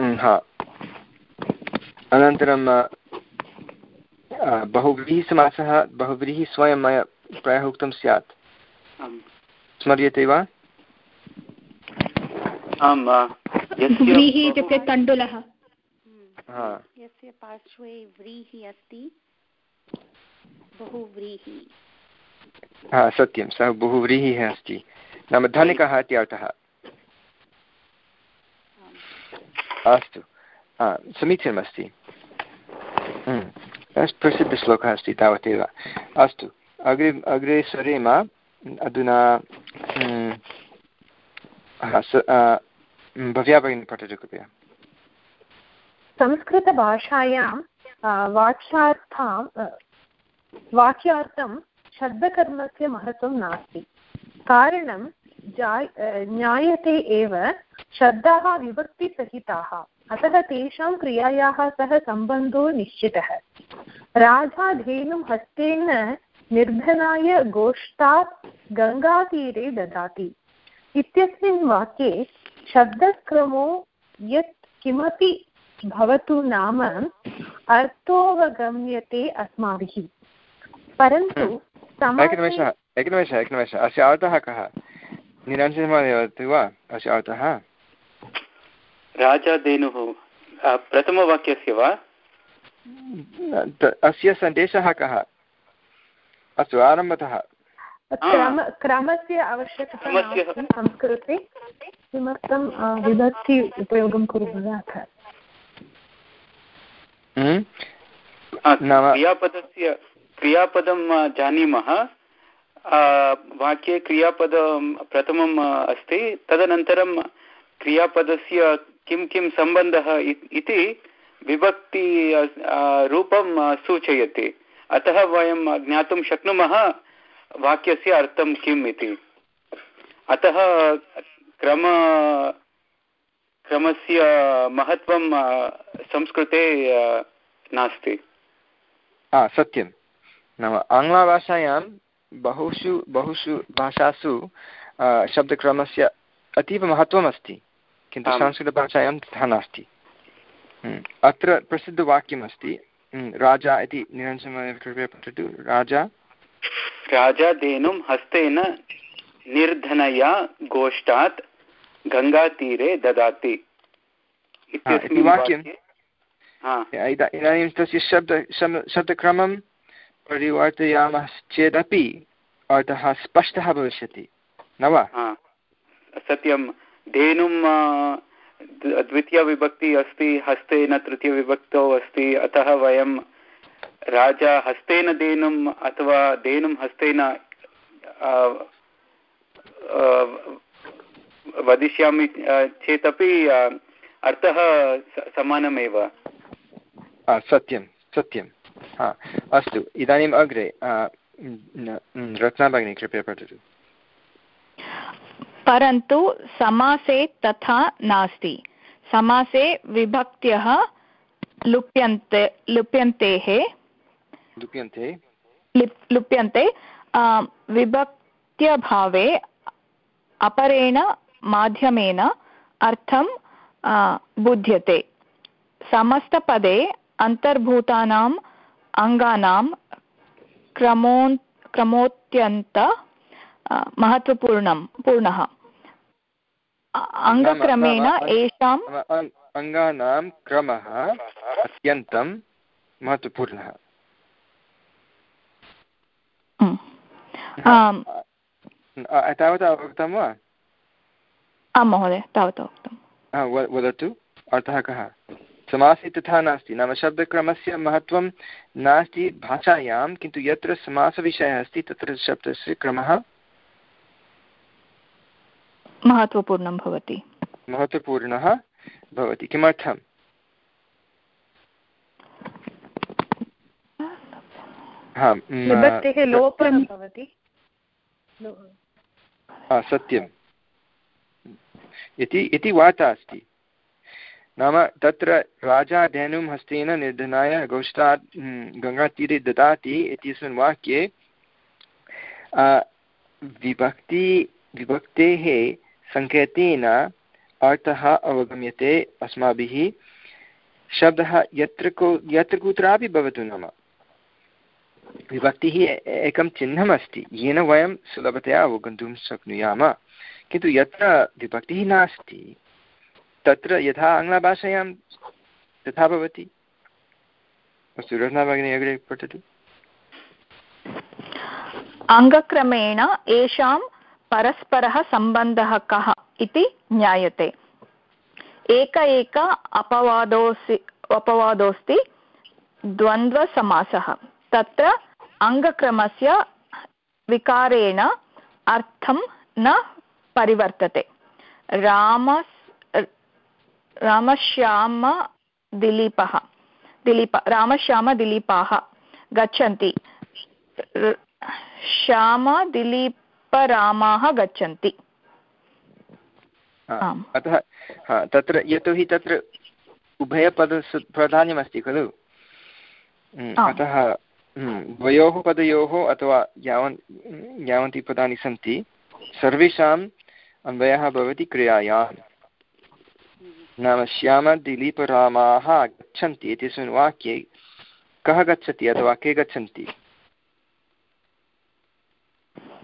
हा। अनन्तरं बहुव्रीहिसमासः बहुव्रीहि स्वयं मया प्रायः उक्तं स्यात्। स्मर्यते वा? व्रीहि इत्युक्ते तण्डुलः। यस्य पार्श्वे व्रीहि अस्ति बहुव्रीहि। हा सत्यं सः बहुव्रीहिः अस्ति। नाम धनिकः इत्यर्थः अस्तु। समीचीनमस्ति। प्रसिद्धश्लोकः अस्ति तावदेव। अस्तु, अग्रे अग्रे सरेम, अधुना भव्या भगिनी पठतु कृपया। संस्कृतभाषायां वाच्यार्थां वाक्यार्थं शब्दकर्मस्य महत्त्वं नास्ति। कारणं ज्ञायते एव शब्दाः विभक्तिसहिताः। अतः तेषां क्रियायाः सह सम्बन्धो निश्चितः। राजा धेनुं हस्तेन निर्धनाय गोष्ठात् गङ्गातीरे ददाति। इत्यस्मिन् वाक्ये शब्दक्रमो यत् किमपि भवतु नाम अर्थोऽवगम्यते अस्माभिः। परन्तु। एकनिमेषः एकनिमेषः एकनिमेषः। अस्य अर्थः कः? निरञ्जनमहोदय वदति वा? अस्य अर्थः? राजाधेनुः प्रथमवाक्यस्य वा? अस्य सन्देशः कः? अस्तु आरम्भतः। क्रमस्य संस्कृते। किमर्थं विभक्ति उपयोगं कुर्मः हम्म? क्रियापदस्य क्रियापदं जानीमः। वाक्ये क्रियापदं प्रथमम् अस्ति। तदनन्तरं क्रियापदस्य किं किं सम्बन्धः इति विभक्ति रूपं सूचयति। अतः वयं ज्ञातुं शक्नुमः वाक्यस्य अर्थं किम् इति। अतः क्रम, क्रमस्य महत्त्वं संस्कृते नास्ति। हा, सत्यं। नाम आङ्ग्लभाषायां बहुषु बहुषु भाषासु शब्दक्रमस्य अतीव महत्त्वमस्ति। किन्तु संस्कृतभाषायां तथा नास्ति। अत्र प्रसिद्धवाक्यमस्ति राजा इति निरञ्जनमहोदय कृपया पठतु। राजा। राजा धेनुं हस्तेन निर्धनया गोष्ठात् गङ्गातीरे ददाति। इति वाक्यं इदानीं तस्य शब्द शब्दक्रमं परिवर्तयामश्चेदपि अर्थः स्पष्टः भविष्यति। न वा? सत्यं धेनुं द्वितीयविभक्ति अस्ति, हस्तेन तृतीयविभक्तौ अस्ति, अतः वयं राजा हस्तेन धेनुम् अथवा धेनुं हस्तेन वदिष्यामि चेदपि अर्थः समानमेव। सत्यं सत्यं। हा, अस्तु, इदानीम् अग्रे रत्ना कृपया पठतु। परन्तु समासे तथा नास्ति। समासे विभक्त्यः लुप्यन्ते लुप्यन्तेः। लुप्यन्ते। लुप्यन्ते। विभक्त्यभावे अपरेण माध्यमेन अर्थं बुध्यते। समस्तपदे अन्तर्भूतानाम् अङ्गानां क्रमो क्रमोत्यन्त महत्त्वपूर्णं पूर्णः। अङ्गक्रमेण येषां अङ्गानां क्रमः अत्यन्तं महत्त्वपूर्णः। तावता उक्तं वा? आं महोदय तावता उक्तं वदतु अर्थः कः? समासे तथा नास्ति नाम शब्दक्रमस्य महत्त्वं नास्ति भाषायां किन्तु यत्र समासविषयः अस्ति तत्र शब्दस्य क्रमः महत्त्वपूर्णं भवति। महत्त्वपूर्णः भवति। किमर्थम्? सत्यम्। इति इति वार्ता अस्ति। नाम तत्र राजा धेनुं हस्तेन निर्धनाय गोष्ठात् गङ्गातीरे ददाति इत्यस्मिन् वाक्ये विभक्ति विभक्तेः सङ्केतेन अर्थः अवगम्यते अस्माभिः। शब्दः यत्र को, यत्र कुत्रापि भवतु नाम। विभक्तिः एकं चिह्नमस्ति। येन वयं सुलभतया अवगन्तुं शक्नुयाम। किन्तु यत्र विभक्तिः नास्ति, तत्र यथा आङ्ग्लभाषायां तथा भवति। अस्तु, रत्ना भगिनी, अग्रे पठतु। अङ्गक्रमेण येषां परस्परः सम्बन्धः कः इति ज्ञायते। एक एक अपवादोऽसि, अपवादोऽस्ति द्वन्द्वसमासः। तत्र अङ्गक्रमस्य विकारेण अर्थं न परिवर्तते। राम, रामश्यामदिलीपः, दिलीप, रामश्यामदिलीपाः गच्छन्ति। श्यामदिलीपरामाः गच्छन्ति। अतः तत्र यतोहि तत्र उभयपद प्राधान्यमस्ति खलु? अतः द्वयोः पदयोः अथवा यावन् यावन्ति पदानि सन्ति। सर्वेषाम् अन्वयः भवति क्रियायाम्। नाम श्यामदिलीपरामाः गच्छन्ति इत्यस्मिन् वाक्ये कः गच्छति अथवा के गच्छन्ति?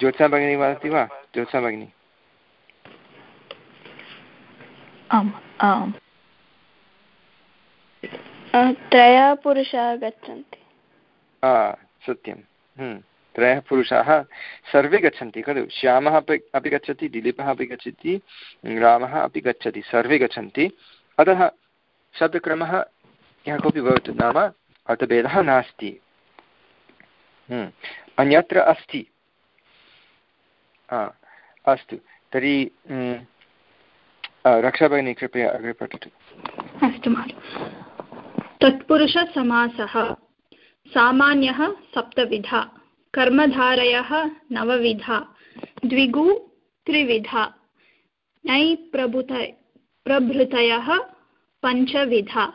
ज्योत्सा भगिनी वदति वा ज्योत्सा भगिनी आम् आम् त्रयः पुरुषाः गच्छन्ति सत्यं। त्रयः पुरुषाः सर्वे गच्छन्ति खलु श्यामः अपि अपि गच्छति दिलीपः अपि गच्छति रामः अपि गच्छति सर्वे गच्छन्ति अतः शब्दक्रमः यः कोऽपि भवतु नाम अर्थभेदः नास्ति। अन्यत्र अस्ति अस्तु। तर्हि रक्षाभगिनी, कृपया अग्रे पठतु। अस्तु तत्पुरुषसमासः सामान्यः सप्तविधा, कर्मधारयः नवविधा, द्विगु त्रिविधा, नै प्रभुत, प्रभृतयः पञ्चविधा।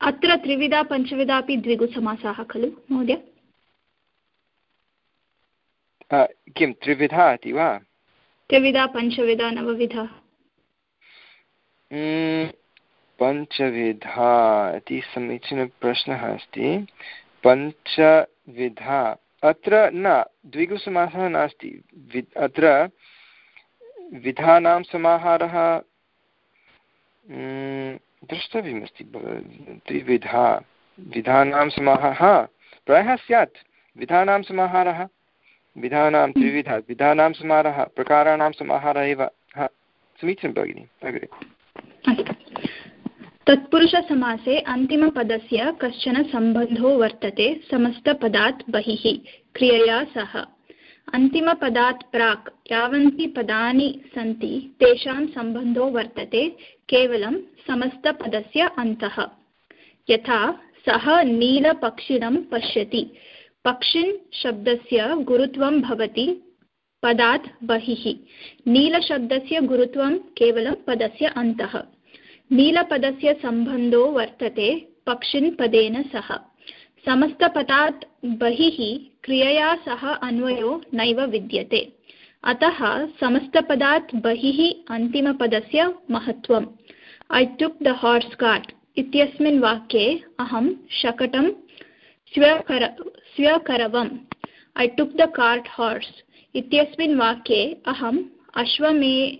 अत्र त्रिविधा, पञ्चविधा अपि द्विगुसमासाः खलु, महोदय? किं त्रिविधा इति वा? त्रिविधा पञ्चविधा नवविधा। पञ्चविधा इति समीचीनप्रश्नः अस्ति। पञ्चविधा अत्र न द्विगुसमासः नास्ति। वि अत्र विधानां समाहारः द्रष्टव्यमस्ति। द्विविधा विधानां समाहारः। प्रायः स्यात्। विधानां समाहारः। विधानां त्रिविधा, विधानां समाहारः प्रकाराणां समाहारः एव। समीचीनं भगिनि, अग्रे। तत्पुरुषसमासे अन्तिमपदस्य कश्चन सम्बन्धो वर्तते समस्तपदात् बहिः, क्रियया सह। अन्तिमपदात् प्राक् यावन्ति पदानि सन्ति, तेषां सम्बन्धो वर्तते केवलं समस्तपदस्य अन्तः। यथा, सः नीलपक्षिणं पश्यति पक्षिन् शब्दस्य गुरुत्वं भवति, पदात् बहिः। नीलशब्दस्य गुरुत्वं केवलं पदस्य अन्तः। नीलपदस्य सम्बन्धो वर्तते पक्षिन् पदेन सह। समस्तपदात् बहिः क्रियया सह अन्वयो नैव विद्यते। अतः समस्तपदात् बहिः अन्तिमपदस्य महत्त्वम्। I took the horse cart इत्यस्मिन् वाक्ये अहं शकटं स्व्यकर स्व्यकरवम् I took the cart horse इत्यस्मिन् वाक्ये अहम् अश्वमे,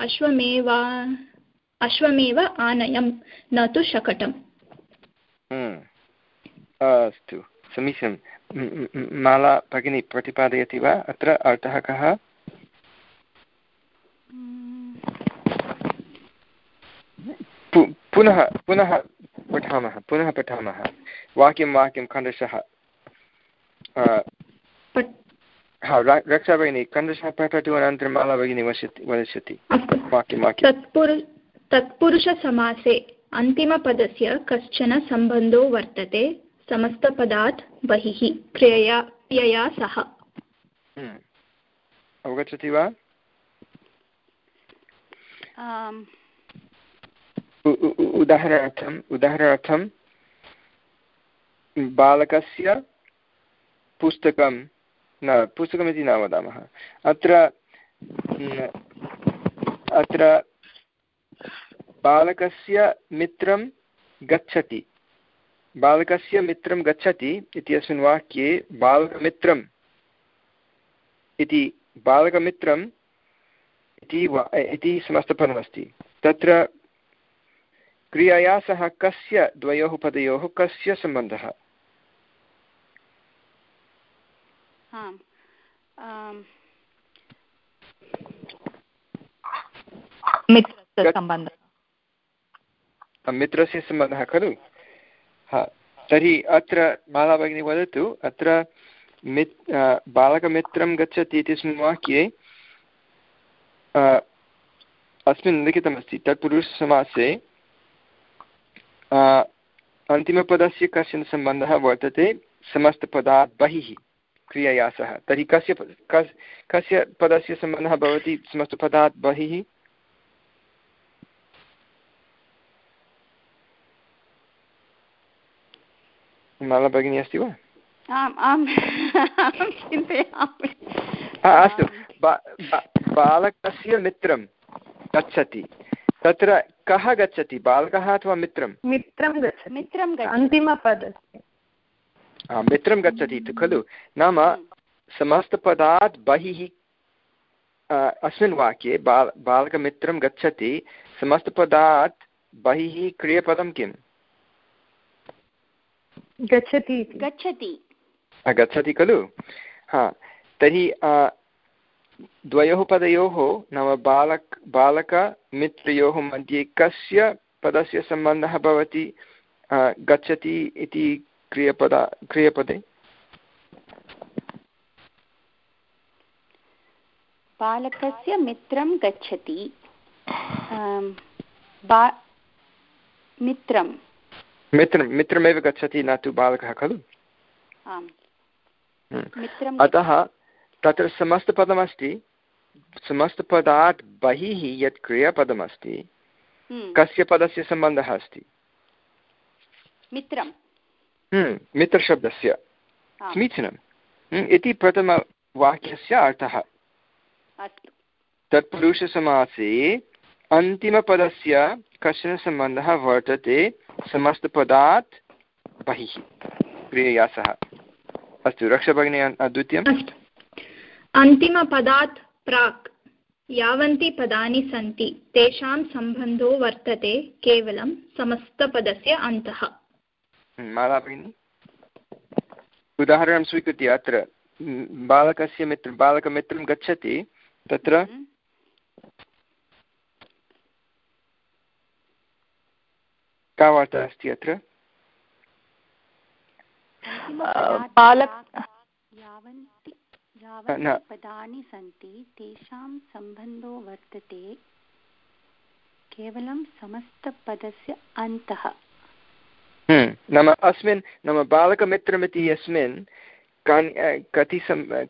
अश्वमेवा, अश्वमेव आनयं न तु शकटम्। हम्म। अस्तु। समीचीनं। माला भगिनी प्रतिपादयति वा? अत्र अर्थः कः? पुनः पुनः पठामः। पुनः पठामः। वाक्यं वाक्यं खण्डशः रक्षाभगिनी खण्डशः पठतु अनन्तरं माला भगिनी वसति वदिष्यति। वाक्यं वाक्यं। तत्पुरु तत्पुरुषसमासे अन्तिमपदस्य कश्चन सम्बन्धो वर्तते समस्तपदात् बहिः क्रियया क्रियया सह। हम्म। अवगच्छति वा? उदाहरणार्थम् उदाहरणार्थं बालकस्य पुस्तकं न, पुस्तकमिति न वदामः। अत्र अत्र बालकस्य मित्रं गच्छति। बालकस्य मित्रं गच्छति इत्यस्मिन् वाक्ये बालकमित्रम् इति बालकमित्रम् इति वा, इति समस्तपदमस्ति तत्र क्रियया सह कस्य द्वयोः पदयोः कस्य सम्बन्धः? मित्रस्य सम्बन्धः। खलु? हा तर्हि अत्र बालाभगिनी वदतु अत्र मित् बालकमित्रं गच्छति इत्यस्मिन् वाक्ये अस्मिन् लिखितमस्ति तत्पुरुषसमासे अन्तिमपदस्य कश्चन सम्बन्धः वर्तते समस्तपदात् बहिः क्रियया सह तर्हि कस्य कस्य पदस्य सम्बन्धः भवति समस्तपदात् बहिः? माला भगिनी अस्ति वा? आम् आम् चिन्तयामि। अस्तु। बालकस्य मित्रं गच्छति। तत्र कः गच्छति? बालकः अथवा मित्रं मित्रं गच्छति। मित्रं अन्तिमपदस्य। मित्रं गच्छति खलु? नाम। समस्तपदात् बहिः अस्मिन् वाक्ये बाल बालकमित्रं गच्छति समस्तपदात् बहिः क्रियपदं किम्? गच्छति गच्छति। गच्छति खलु? हा तर्हि द्वयोः पदयोः नाम बालक बालकमित्रयोः मध्ये कस्य पदस्य सम्बन्धः भवति गच्छति इति क्रियपदा क्रियपदे? बालकस्य मित्रं गच्छति मित्रं। मित्रं मित्रमेव गच्छति न तु बालकः खलु? हम्म। अतः तत्र समस्तपदमस्ति। समस्तपदात् बहिः यत् क्रियापदमस्ति हम्म। कस्य पदस्य सम्बन्धः अस्ति? मित्रं हम्म, मित्रशब्दस्य। समीचीनम् इति प्रथमवाक्यस्य अर्थः। तत्पुरुषसमासे अन्तिमपदस्य कश्चन सम्बन्धः वर्तते समस्तपदात् बहिः। क्रियया सह। अस्तु रक्षभगिनी द्वितीयम् अन्तिमपदात् प्राक्। यावन्ति पदानि सन्ति। तेषां सम्बन्धो वर्तते केवलं समस्तपदस्य अन्तः। माला भगिनी उदाहरणं स्वीकृत्य अत्र बालकस्य मित्रं बालकमित्रं गच्छति तत्र। का वार्ता अस्ति अत्र? पदानि सन्ति तेषां सम्बन्धो वर्तते केवलं समस्तपदस्य अन्तः। हम्म, नाम अस्मिन् नाम बालकमित्रमिति यस्मिन् कानि कति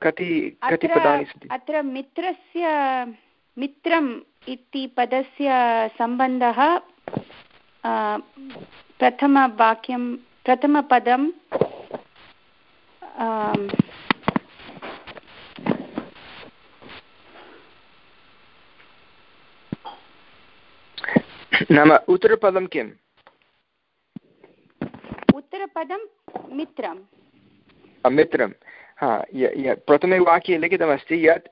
कति कति पदानि सन्ति? अत्र मित्रस्य मित्रम् इति पदस्य सम्बन्धः प्रथमवाक्यं प्रथमपदं नाम उत्तरपदं किम्? उत्तरपदं मित्रं मित्रं। हा प्रथमे वाक्ये लिखितमस्ति यत्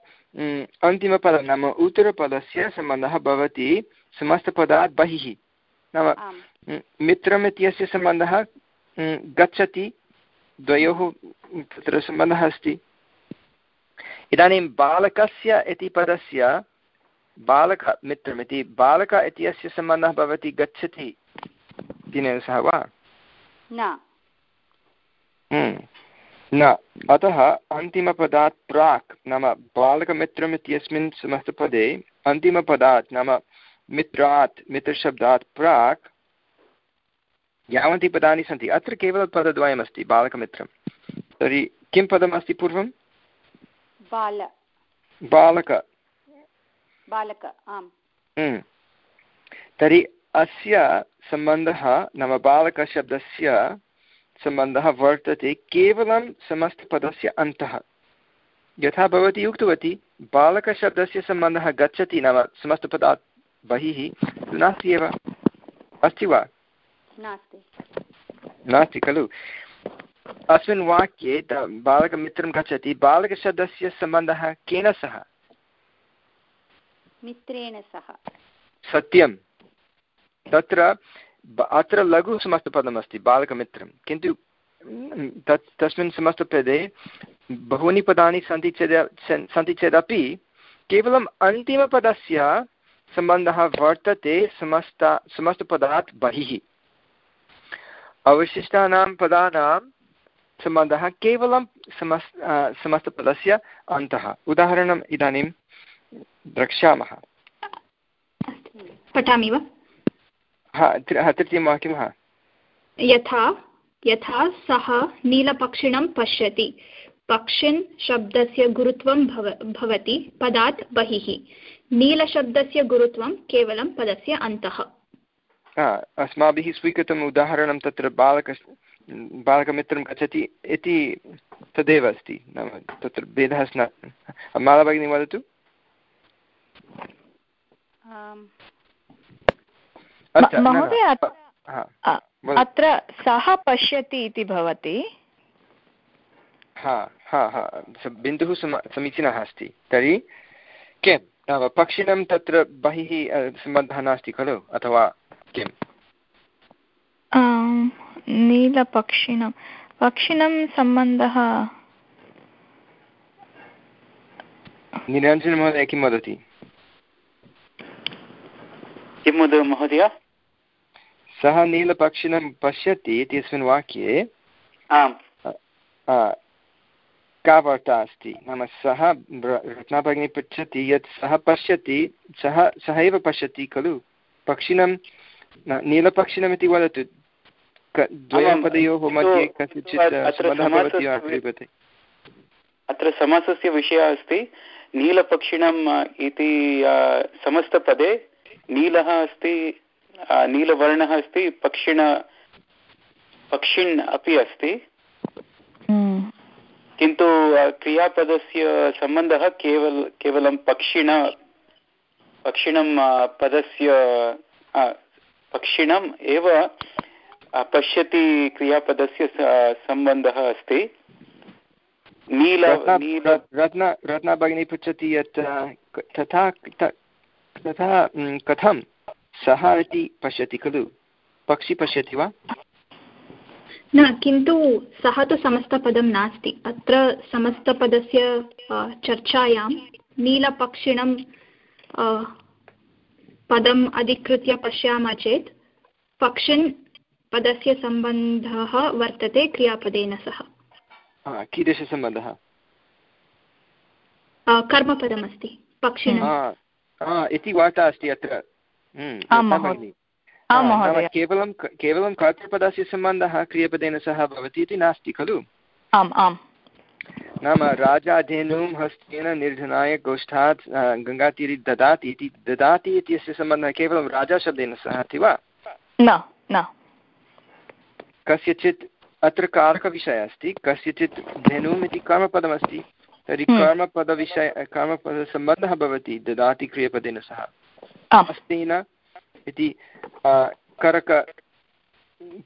अन्तिमपदं नाम उत्तरपदस्य सम्बन्धः भवति समस्तपदात् बहिः। नाम मित्रम् इत्यस्य सम्बन्धः गच्छति द्वयोः तत्र सम्बन्धः अस्ति। इदानीं बालकस्य इति पदस्य बालक मित्रमिति बालक इत्यस्य सम्बन्धः भवति गच्छति दिनेन सह वा? न। अतः अन्तिमपदात् प्राक् नाम बालकमित्रम् इत्यस्मिन् समस्तपदे अन्तिमपदात् नाम मित्रात् मित्रशब्दात् प्राक् यावन्ति पदानि सन्ति। अत्र केवलं पदद्वयमस्ति बालकमित्रं। तर्हि किं पदमस्ति पूर्वं? बाल। बालक। बालक आम्। हम्म। तर्हि अस्य सम्बन्धः नाम बालकशब्दस्य सम्बन्धः वर्तते केवलं समस्तपदस्य अन्तः। यथा भवती उक्तवती बालकशब्दस्य सम्बन्धः गच्छति नाम समस्तपदात् बहिः नास्ति एव? अस्ति वा? नास्ति। नास्ति खलु। अस्मिन् वाक्ये बालकमित्रं गच्छति बालकशब्दस्य सम्बन्धः केन सह? मित्रेण सह। सत्यं। तत्र अत्र लघु समस्तपदमस्ति, बालकमित्रं। किन्तु तत्, तस्मिन् समस्तपदे बहूनि पदानि सन्ति चेत् सन्ति चेदपि केवलम् अन्तिमपदस्य सम्बन्धः वर्तते समस्त, समस्तपदात् बहिः। अवशिष्टानां पदानां सम्बन्धः केवलं समस् समस्तपदस्य अन्तः। उदाहरणम् इदानीं द्रक्ष्यामः। पठामि वा? हा तृतीयं वाक्यं हा यथा यथा सः नीलपक्षिणं पश्यति। पक्षिन् शब्दस्य गुरुत्वं भव भवति पदात् बहिः। नीलशब्दस्य गुरुत्वं केवलं पदस्य अन्तः। अस्माभिः स्वीकृतम् उदाहरणं तत्र बालक बालकमित्रं गच्छति इति तदेव अस्ति। नाम तत्र भेदः न माला भगिनी वदतु। महोदय अत्र सः पश्यति इति भवति। हा हा हा बिन्दुः समीचीनः अस्ति। तर्हि किं? नाम पक्षिणं तत्र बहिः सम्बन्धः नास्ति खलु अथवा किम्? नीलपक्षिणं। पक्षिणं सम्बन्धः निरञ्जनमहोदय किं वदति? किं वद महोदय? सः नीलपक्षिणं पश्यति इत्यस्मिन् वाक्ये। आम्। का वार्ता अस्ति? नाम सः रत्नाभगिनी पृच्छति यत् सः पश्यति सः सः एव पश्यति खलु? पक्षिणं नीलपक्षिणमिति वदतु। द्वयपदयोः मध्ये कस्यचित् अत्र समासस्य विषयः अस्ति। नीलपक्षिणम् इति समस्तपदे नीलः अस्ति नीलवर्णः अस्ति पक्षिण पक्षिण् अपि अस्ति। किन्तु क्रियापदस्य सम्बन्धः केवल केवलं पक्षिण पक्षिणं पदस्य पक्षिणम् एव पश्यति क्रियापदस्य सम्बन्धः अस्ति। नील रत्न रत्ना भगिनी पृच्छति यत् तथा तथा कथं सः इति पश्यति खलु? पक्षी पश्यति वा? न किन्तु सः तु समस्तपदं नास्ति। अत्र समस्तपदस्य चर्चायां नीलपक्षिणं पदम् अधिकृत्य पश्यामः चेत् पक्षिन् पदस्य सम्बन्धः वर्तते क्रियापदेन सह। कीदृशसम्बन्धः? कर्मपदमस्ति पक्षिणः इति वार्ता अस्ति अत्र। केवलं केवलं कर्तृपदस्य सम्बन्धः क्रियपदेन सह भवति इति नास्ति खलु? आम् आम्। नाम राजा धेनुं हस्तेन निर्धनाय गोष्ठात् गङ्गातीरे ददाति इति ददाति इत्यस्य सम्बन्धः केवलं राजाशब्देन सह अस्ति वा? न न। कस्यचित् अत्र कारकविषयः अस्ति। कस्यचित् धेनुम् इति कर्मपदमस्ति तर्हि कर्मपदविषय कर्मपदसम्बन्धः भवति ददाति क्रियपदेन सह। हस्तेन इति करक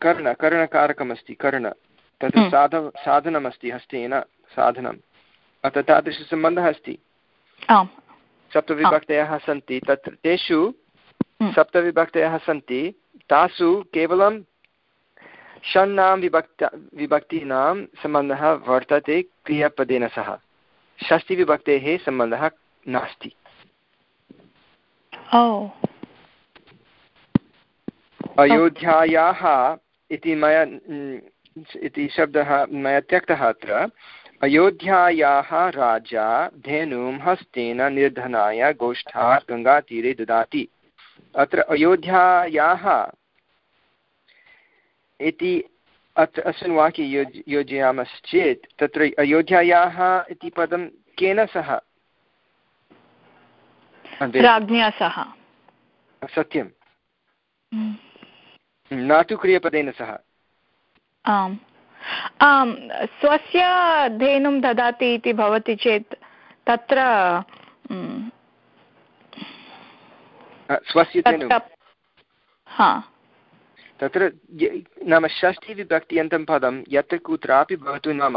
कर्ण कर्णकारकमस्ति कर्ण। तत् साध साधनमस्ति हस्तेन साधनम्। अतः तादृशसम्बन्धः अस्ति। सप्तविभक्तयः सन्ति तत्र तेषु सप्तविभक्तयः सन्ति तासु केवलं षण्णां विभक्त विभक्तीनां सम्बन्धः वर्तते क्रियापदेन सह। षष्टिविभक्तेः सम्बन्धः नास्ति। अयोध्यायाः इति मया इति शब्दः मया त्यक्तः अत्र। अयोध्यायाः राजा धेनुं हस्तेन निर्धनाय गोष्ठात् गङ्गातीरे ददाति। अत्र अयोध्यायाः इति अत्र अस्मिन् वाक्ये योज योजयामश्चेत् तत्र अयोध्यायाः इति पदं केन सह? राज्ञा सह। सत्यं न तु क्रियपदेन सह। आम्। आम् स्वस्य धेनुं ददाति इति भवति चेत् तत्र स्वस्य हा। तत्र नाम षष्ठीविभक्त्यन्तं पदं यत्र कुत्रापि भवतु नाम।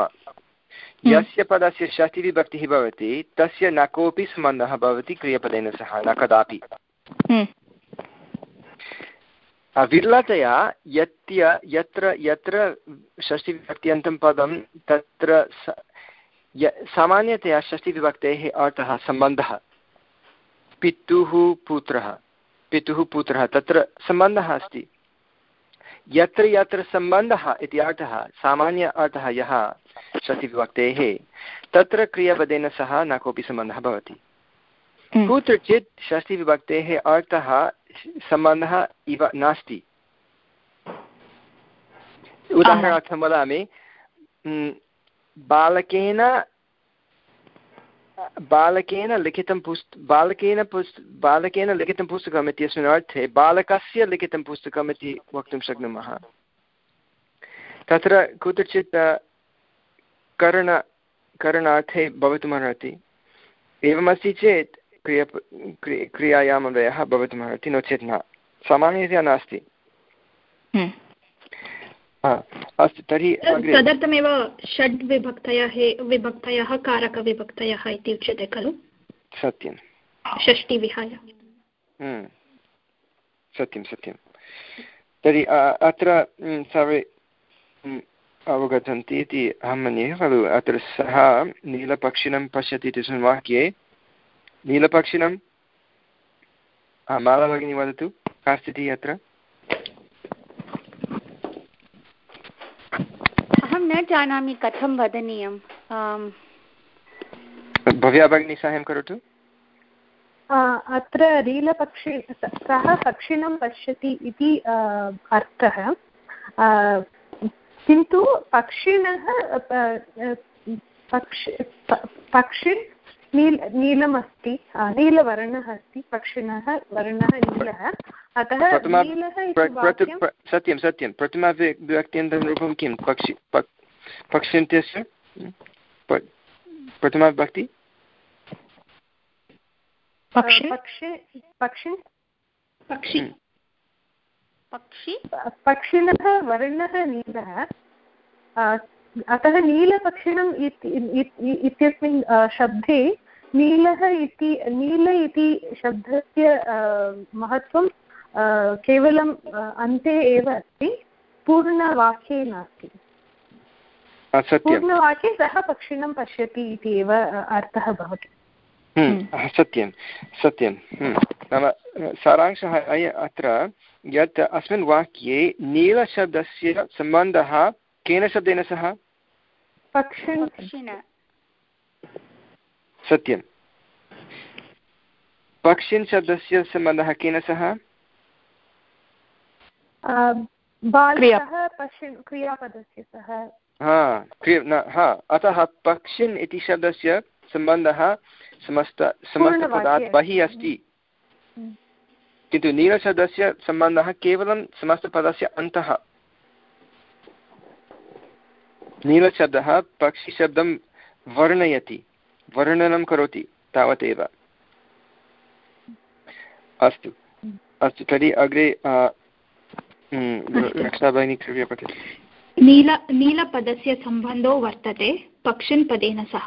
यस्य पदस्य षष्ठीविभक्तिः भवति तस्य न कोऽपि सम्बन्धः भवति क्रियपदेन सह न कदापि हम्म। विरलतया यत्य यत्र यत्र षष्ठीविभक्त्यन्तं पदं तत्र सामान्यतया षष्ठीविभक्तेः अर्थः सम्बन्धः पितुः पुत्रः पितुः पुत्रः तत्र सम्बन्धः अस्ति यत्र यत्र सम्बन्धः इति अर्थः सामान्य अर्थः यः षष्ठीविभक्तेः तत्र क्रियापदेन सह न कोऽपि सम्बन्धः भवति। हम्म। कुत्रचित् षष्ठीविभक्तेः अर्थः सम्बन्धः इव नास्ति। उदाहरणार्थं वदामि बालकेन बालकेन लिखितं पुस्त बालकेन पुस्त बालकेन लिखितं पुस्तकम् इत्यस्मिन् अर्थे बालकस्य लिखितं पुस्तकम् इति वक्तुं शक्नुमः। तत्र कुत्रचित् करण करणार्थे भवितुमर्हति। एवमस्ति चेत् क्रिय क्रियायाम् अव्ययः भवितुमर्हति नो चेत् न। सामान्यतया नास्ति। हम्म। अस्तु तर्हि तदर्थमेव षड् विभक्तयः विभक्तयः कारकविभक्तयः इति उच्यते खलु? सत्यं षष्टिविहाय। हम्म। सत्यं सत्यं तर्हि अत्र सर्वे अवगच्छन्ति इति अहं मन्ये खलु? अत्र सः नीलपक्षिणं पश्यति इति वाक्ये नीलपक्षिणं माला भगिनी वदतु। का स्थितिः अत्र न जानामि कथं वदनीयं भव्या भगिनी साहाय्यं करोतु। अत्र रीलपक्षि सः पक्षिणं पश्यति इति अर्थः। किन्तु पक्षिणः पक्षि पक्षि नील नीलम् अस्ति नीलवर्णः अस्ति पक्षिणः वर्णः नीलः। अतः सत्यं सत्यं। प्रथमाव्यक्त्यन्तं रूपं किं? पक्षि पक्ष्यन्त्यस्य प्रथमा विभक्ति पक्षिणः वर्णः नीलः अतः नीलपक्षिणम् इत्यस्मिन् शब्दे नीलः इति नील इति शब्दस्य महत्त्वं केवलम् अन्ते एव अस्ति पूर्णवाक्ये नास्ति पूर्णवाक्ये सः पक्षिणं पश्यति इति एव अर्थः भवति। हम्म, सत्यं सत्यं हम्म, नाम सारांशः अत्र यत् अस्मिन् वाक्ये नीलशब्दस्य सम्बन्धः केन शब्देन सह? सत्यं। पक्षिन् शब्दस्य सम्बन्धः केन सह? क्रियापदस्य सह। हा अतः पक्षिन् इति शब्दस्य सम्बन्धः समस्त समस्तपदात् बहिः अस्ति। हम्म। किन्तु नीलशब्दस्य सम्बन्धः केवलं समस्तपदस्य अन्तः। नीलशब्दः पक्षिशब्दं वर्णयति। वर्णनं करोति तावदेव। अस्तु। अस्तु तर्हि अग्रे रक्षा भगिनी कृपया पठति। नील नीलपदस्य सम्बन्धो वर्तते पक्षिन् पदेन सह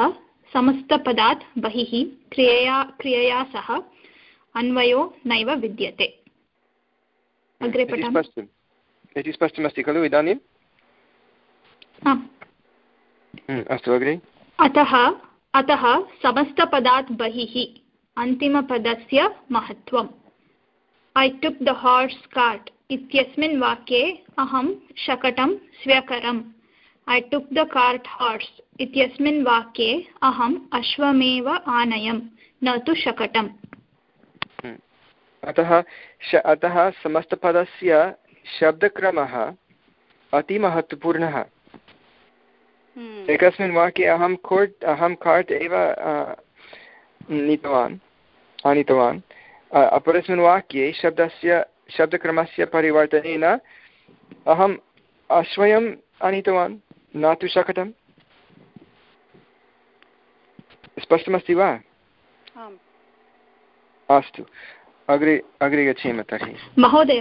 समस्तपदात् बहिः क्रियया क्रियया सह अन्वयो नैव विद्यते। अग्रे इति स्पष्टमस्ति खलु इदानीम्? अस्तु अग्रे। अतः अतः समस्तपदात् बहिः अन्तिमपदस्य महत्त्वम्। I took the horse cart इत्यस्मिन् वाक्ये अहं शकटं स्व्यकरम् I took the cart horse इत्यस्मिन् वाक्ये अहम् अश्वमेव आनयं न तु शकटम्। अतः अतः समस्तपदस्य शब्दक्रमः अतिमहत्त्वपूर्णः। हम्म। एकस्मिन् वाक्ये अहं कोर्ट् अहं कार्ट् एव नीतवान् आनीतवान्। अपरस्मिन् वाक्ये शब्दस्य शब्दक्रमस्य परिवर्तनेन अहम् अश्वयम् आनीतवान्। न तु शकटं स्पष्टमस्ति वा? अस्तु। अग्रे अग्रे गच्छेम तर्हि। महोदय।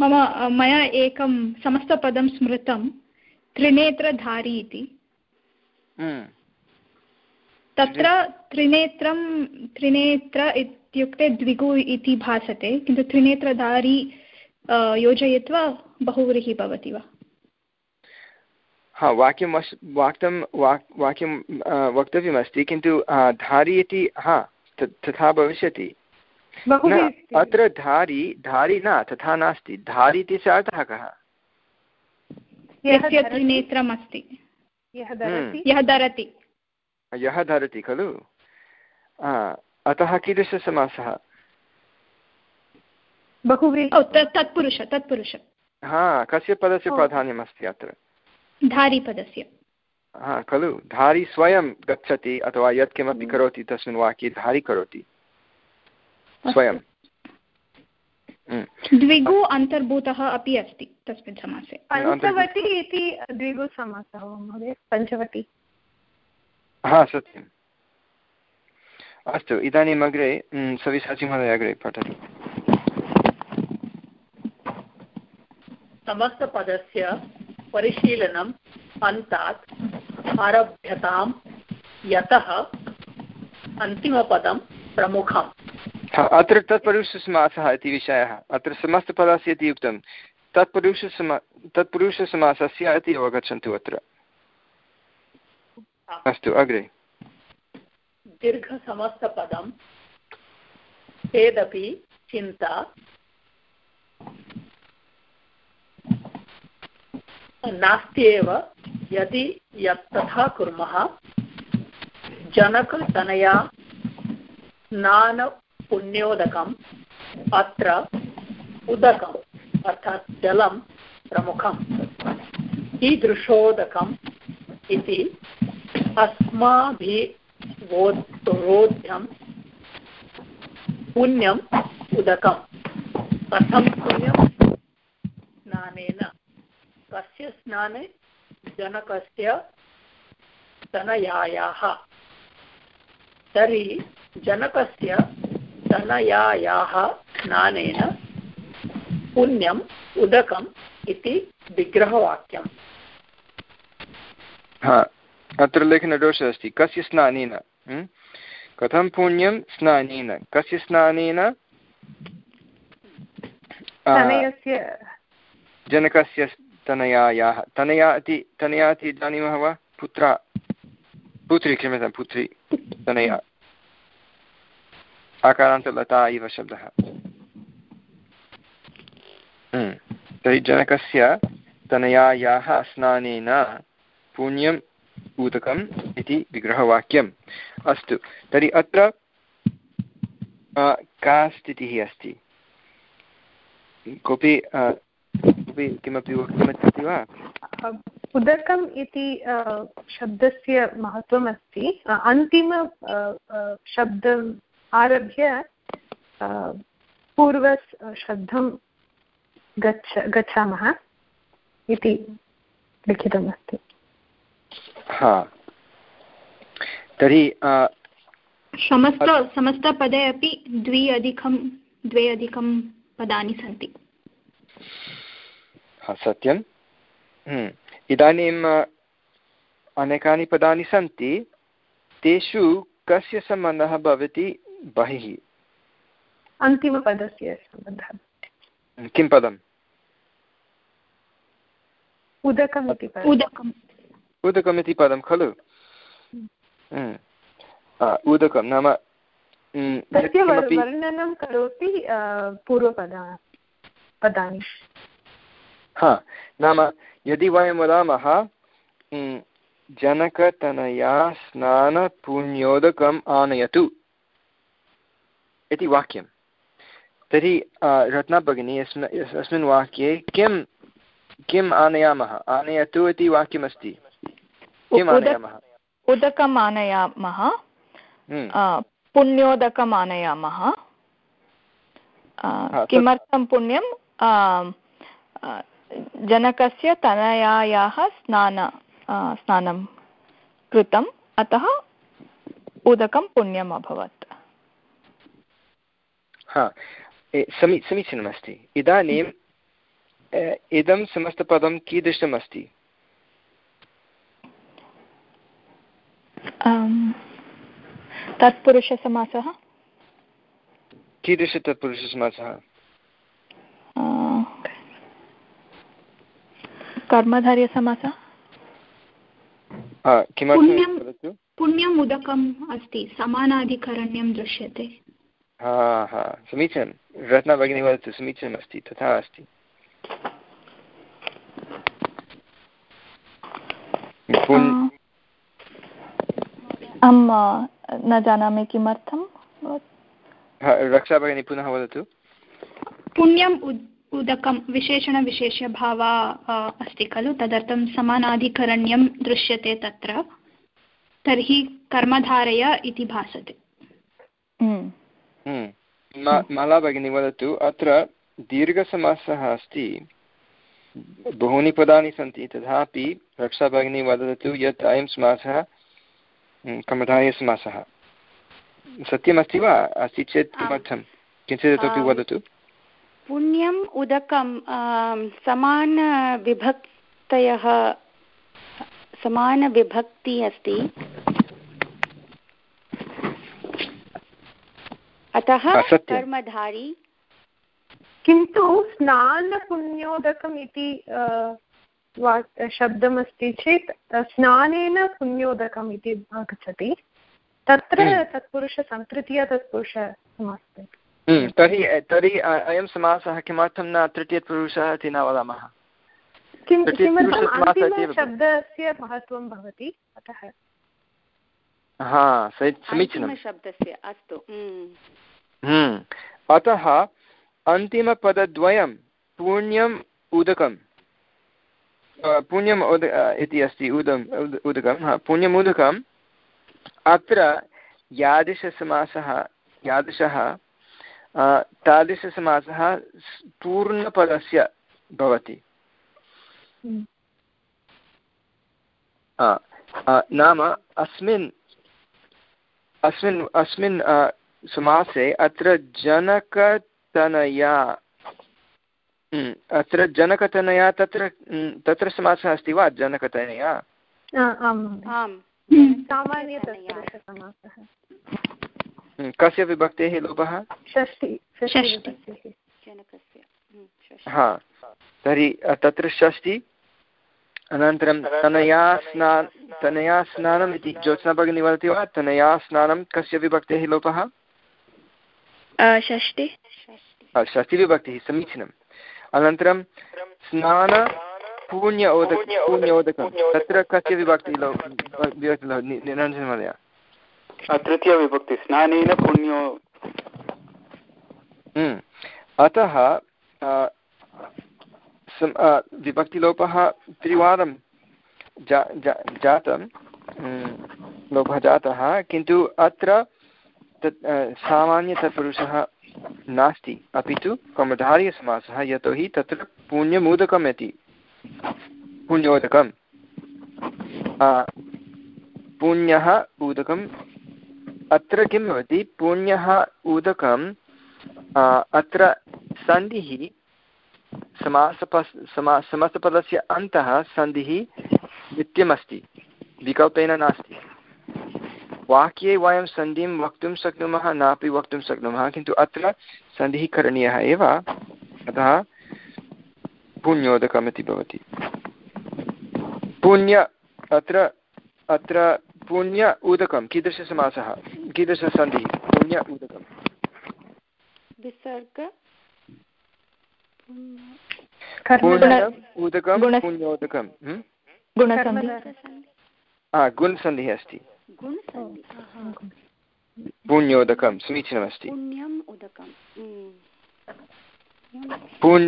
मम मया एकं समस्तपदं स्मृतं त्रिनेत्रधारी इति। हम्म। तत्र त्रिनेत्रं त्रिनेत्र इत्युक्ते द्विगु इति भासते किन्तु त्रिनेत्रधारी योजयित्वा बहुव्रीहि भवति वा? हा वाक्यम् अस् वाक्तं वाक् वाक्यं वक्तव्यमस्ति किन्तु धारी इति हा तथा भविष्यति। अत्र धारी धारी न तथा नास्ति। धारी इत्यस्य अर्थः कः? यस्य त्रिनेत्रम् हम्म। यः धरति। यः धरति खलु? अतः कीदृशसमासः तत्पुरुष तत्पुरुष। हा कस्य पदस्य प्राधान्यमस्ति अत्र? धारीपदस्य। हा खलु। धारी स्वयं गच्छति अथवा यत्किमपि करोति तस्मिन् वाक्ये धारी करोति। स्वयं। हम्म। द्विगु अन्तर्भूतः अपि अस्ति तस्मिन् समासे। पञ्चवटी इति द्विगु समासः महोदय? पञ्चवटी। हा सत्यम्। अस्तु इदानीम् अग्रे हम्म, सविशाचि महोदय अग्रे पठतु। समस्तपदस्य परिशीलनम् अन्तात् आरभ्यतां यतः अन्तिमपदं प्रमुखम्। अत्र तत्पुरुषसमासः इति विषयः। अत्र समस्तपदस्य इति उक्तं। तत्पुरुषसमा तत्पुरुषसमासस्य इति अवगच्छन्तु अत्र। अस्तु अग्रे। दीर्घसमस्तपदं चेदपि चिन्ता नास्त्येव यदि यत् तथा कुर्मः जनकतनया स्नानपुण्योदकम् अत्र उदकम्, अर्थात् जलं प्रमुखम्, ईदृशोदकम् इति अस्माभिरोध्यं पुण्यम् उदकम्। कथं पुण्यं? स्नानेन। कस्य स्नाने? जनकस्य तनयायाः। तर्हि जनकस्य तनयायाः स्नानेन पुण्यम् उदकम् इति हा, अत्र लेखनदोषः अस्ति। कस्य स्नानेन? कथं पुण्यं स्नानेन कस्य स्नानेन जनकस्य तनयायाः तनया इति तनया इति जानीमः वा पुत्रा पुत्री क्षम्यतां पुत्री तनया आकारान्तलता इव शब्दः। तर्हि जनकस्य तनयायाः स्नानेन पुण्यम् ऊतकम् इति विग्रहवाक्यम्। अस्तु, तर्हि अत्र का स्थितिः अस्ति? कोऽपि कोऽपि किमपि वक्तुमिच्छति वा? उदकम् इति शब्दस्य महत्त्वम् अस्ति। अन्तिम शब्दम् आरभ्य पूर्वशब्दं गच्छ, गच्छामः इति लिखितमस्ति हा। तर्हि समस्त समस्तपदे अपि द्वि अधिकं द्वे अधिकं पदानि सन्ति। सत्यं हम्म। इदानीम् अनेकानि पदानि सन्ति। तेषु कस्य सम्बन्धः भवति बहिः? अन्तिमपदस्य सम्बन्धः। किं पदम्? उदकम् उदकम्। उदकम् इति पदं खलु हम्म। उदकं नाम वर्णनं करोति पूर्वपदा पदानि। हा नाम यदि वयं वदामः जनकतनया स्नानपुण्योदकम् आनयतु इति वाक्यं तर्हि रत्ना भगिनी अस्मिन् अस्मिन् वाक्ये किं किम् आनयामः? आनयतु इति वाक्यमस्ति। उदकम् आनयामः हम्म। पुण्योदकम् आनयामः किमर्थं पुण्यं जनकस्य तनयायाः स्नान स्नानं कृतम्। अतः उदकं पुण्यम् अभवत्। हा समी समीचीनमस्ति। इदानीम् इदं समस्तपदं कीदृशम् तत्पुरुषसमासः? कीदृश तत्पुरुषसमासः कर्मधार्यसमासः? किमर्थं पुण्यम् उदकम् अस्ति समानाधिकरण्यं दृश्यते। हा हा समीचीनं। रत्ना भगिनी वदतु समीचीनमस्ति तथा अस्ति। अहं न जानामि किमर्थं? रक्षा भगिनी पुनः वदतु। पुण्यम् उदकं विशेषणविशेषभावा अस्ति खलु? तदर्थं समानाधिकरण्यं दृश्यते तत्र। तर्हि कर्मधारय इति भासते। हम्म। हम्म। माला भगिनी वदतु। अत्र दीर्घसमासः अस्ति। बहूनि पदानि सन्ति। तथापि रक्षा भगिनी वदतु यत् अयं समासः कर्मधारयसमासः सत्यमस्ति वा? अस्ति चेत् किमर्थं? किञ्चित् इतोपि वदतु। पुण्यम् उदकं समानविभक्तयः समानविभक्ति अस्ति। अतः कर्मधारी। किन्तु स्नानपुण्योदकम् इति शब्दमस्ति चेत् स्नानेन पुण्योदकम् इति आगच्छति। तत्र हम्म। तत्पुरुषसं तृतीय तत्पुरुषसमास्ति हम्म, तर्हि तर्हि अयं समासः किमर्थं न तृतीयपुरुषः इति न वदामः? शब्दस्य महत्त्वं भवति? अतः। हा समीचीनं शब्दस्य अस्तु हम्म। अतः अन्तिमपदद्वयं पुण्यम् उदकं पुण्यम् उद इति अस्ति उदम् उदकं हा पुण्यम् उदकम् अत्र यादृशसमासः यादृशः तादृशसमासः पूर्णपदस्य भवति। नाम अस्मिन् अस्मिन् अस्मिन् समासे अत्र जनकतनया अत्र जनकतनया तत्र हम्म, तत्र समासः अस्ति वा जनकतनया कस्य विभक्तेः लोपः हा। तर्हि तत्र षष्टि अनन्तरं तनया स्ना तनया स्नानम् इति। ज्योत्स्ना भगिनी वदति वा? तनया स्नानं कस्य विभक्तेः लोपः षष्टि षष्टिविभक्तिः समीचीनम्। अनन्तरं स्नान पुण्य ओदक पुण्य ओदकं तत्र कस्य विभक्तिः विभक्तिः निरञ्जनमहोदय तृतीयविभक्ति स्नानेन पुण्यो हम्म। अतः विभक्तिलोपः त्रिवारं जा जातं हम्म, लोपः जातः किन्तु अत्र तत् सामान्यतत्पुरुषः नास्ति। अपि तु कमधार्यसमासः यतोहि तत्र पुण्यमोदकम् इति पुण्योदकं पुण्यः उदकम्। अत्र किं भवति? पुण्यः उदकम् अत्र सन्धिः समासप समा समस्तपदस्य अन्तः सन्धिः नित्यमस्ति। विकल्पेन नास्ति। वाक्ये वयं सन्धिं वक्तुं शक्नुमः नापि वक्तुं शक्नुमः किन्तु अत्र सन्धिः करणीयः एव। अतः पुण्योदकमिति भवति। पुण्य अत्र अत्र पुण्य उदकं कीदृशसमासः? कीदृशसन्धिः? पुण्य उदकं विसर्ग। उदकं पुण्योदकं गुणसन्धिः अस्ति। पुण्योदकं समीचीनमस्ति। पुण्यम् उदकं पुण्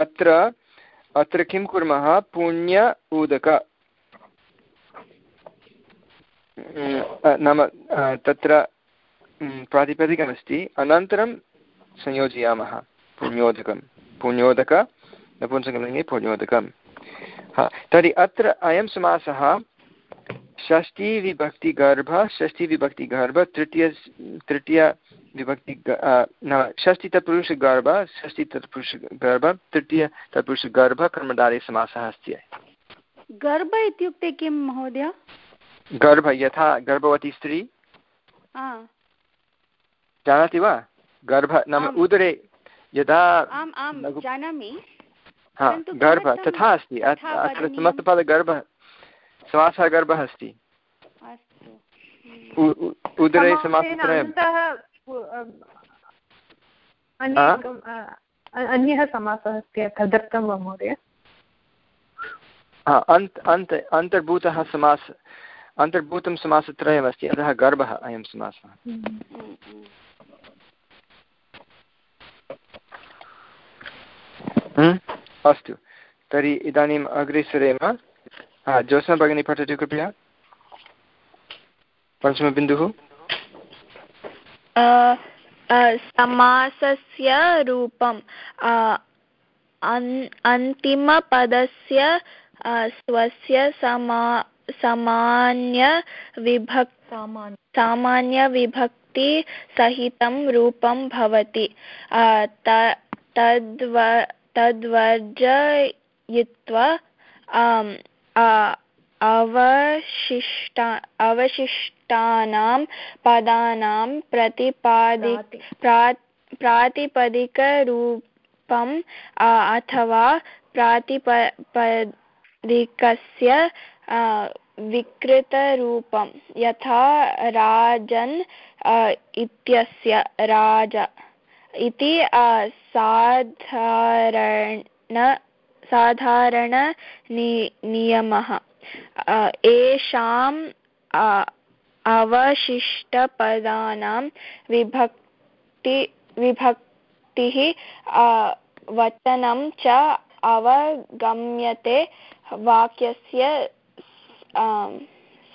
अत्र अत्र किं कुर्मः? पुण्य उदक। नाम तत्र प्रातिपदिकमस्ति। अनन्तरं संयोजयामः। पुण्योदकं। पुण्योदक नपुंसकलिङ्गे पुण्योदकं। हा तर्हि अत्र अयं समासः षष्टिविभक्तिगर्भ षष्टिविभक्तिगर्भ तृतीय तृतीय तृतीयविभक्ति न षष्टितत्पुरुषगर्भ षष्टितत्पुरुषगर्भ तृतीय तत्पुरुषगर्भ कर्मधारे समासः अस्ति गर्भ इत्युक्ते किं महोदय? गर्भ यथा गर्भवती स्त्री। जानाति वा? गर्भ नाम उदरे यदा जानामि। गर्भ तथा अस्ति अत्र समस्तपदगर्भः समासः गर्भः अस्ति उदरे समासत्रयम् अन्यः समासः अस्ति तदर्थं वा महोदय? अन्त अन्त अन्तर्भूतः समास अन्तर्भूतं समासत्रयमस्ति अतः गर्भः अयं समासः। हम्म। हम्म। अस्तु। तर्हि इदानीम् अग्रे सरेम। हा ज्योत्स्ना भगिनी पठतु कृपया पञ्चमबिन्दुः समासस्य रूपम् अन्तिमपदस्य स्वस्य समा सामान्यविभक् सामान्यविभक्तिसहितं रूपं भवति। तद्व, तद्वर्जयित्वा अवशिष्टा अवशिष्टानां पदानां प्रतिपादि प्रा प्रातिपदिकरूपम् अथवा प्रातिपदिकस्य विकृतरूपं यथा राजन् इत्यस्य राज इति साधारण साधारण नियमः। येषाम् अवशिष्टपदानां विभक्ति, विभक्तिः वचनं च अवगम्यते वाक्यस्य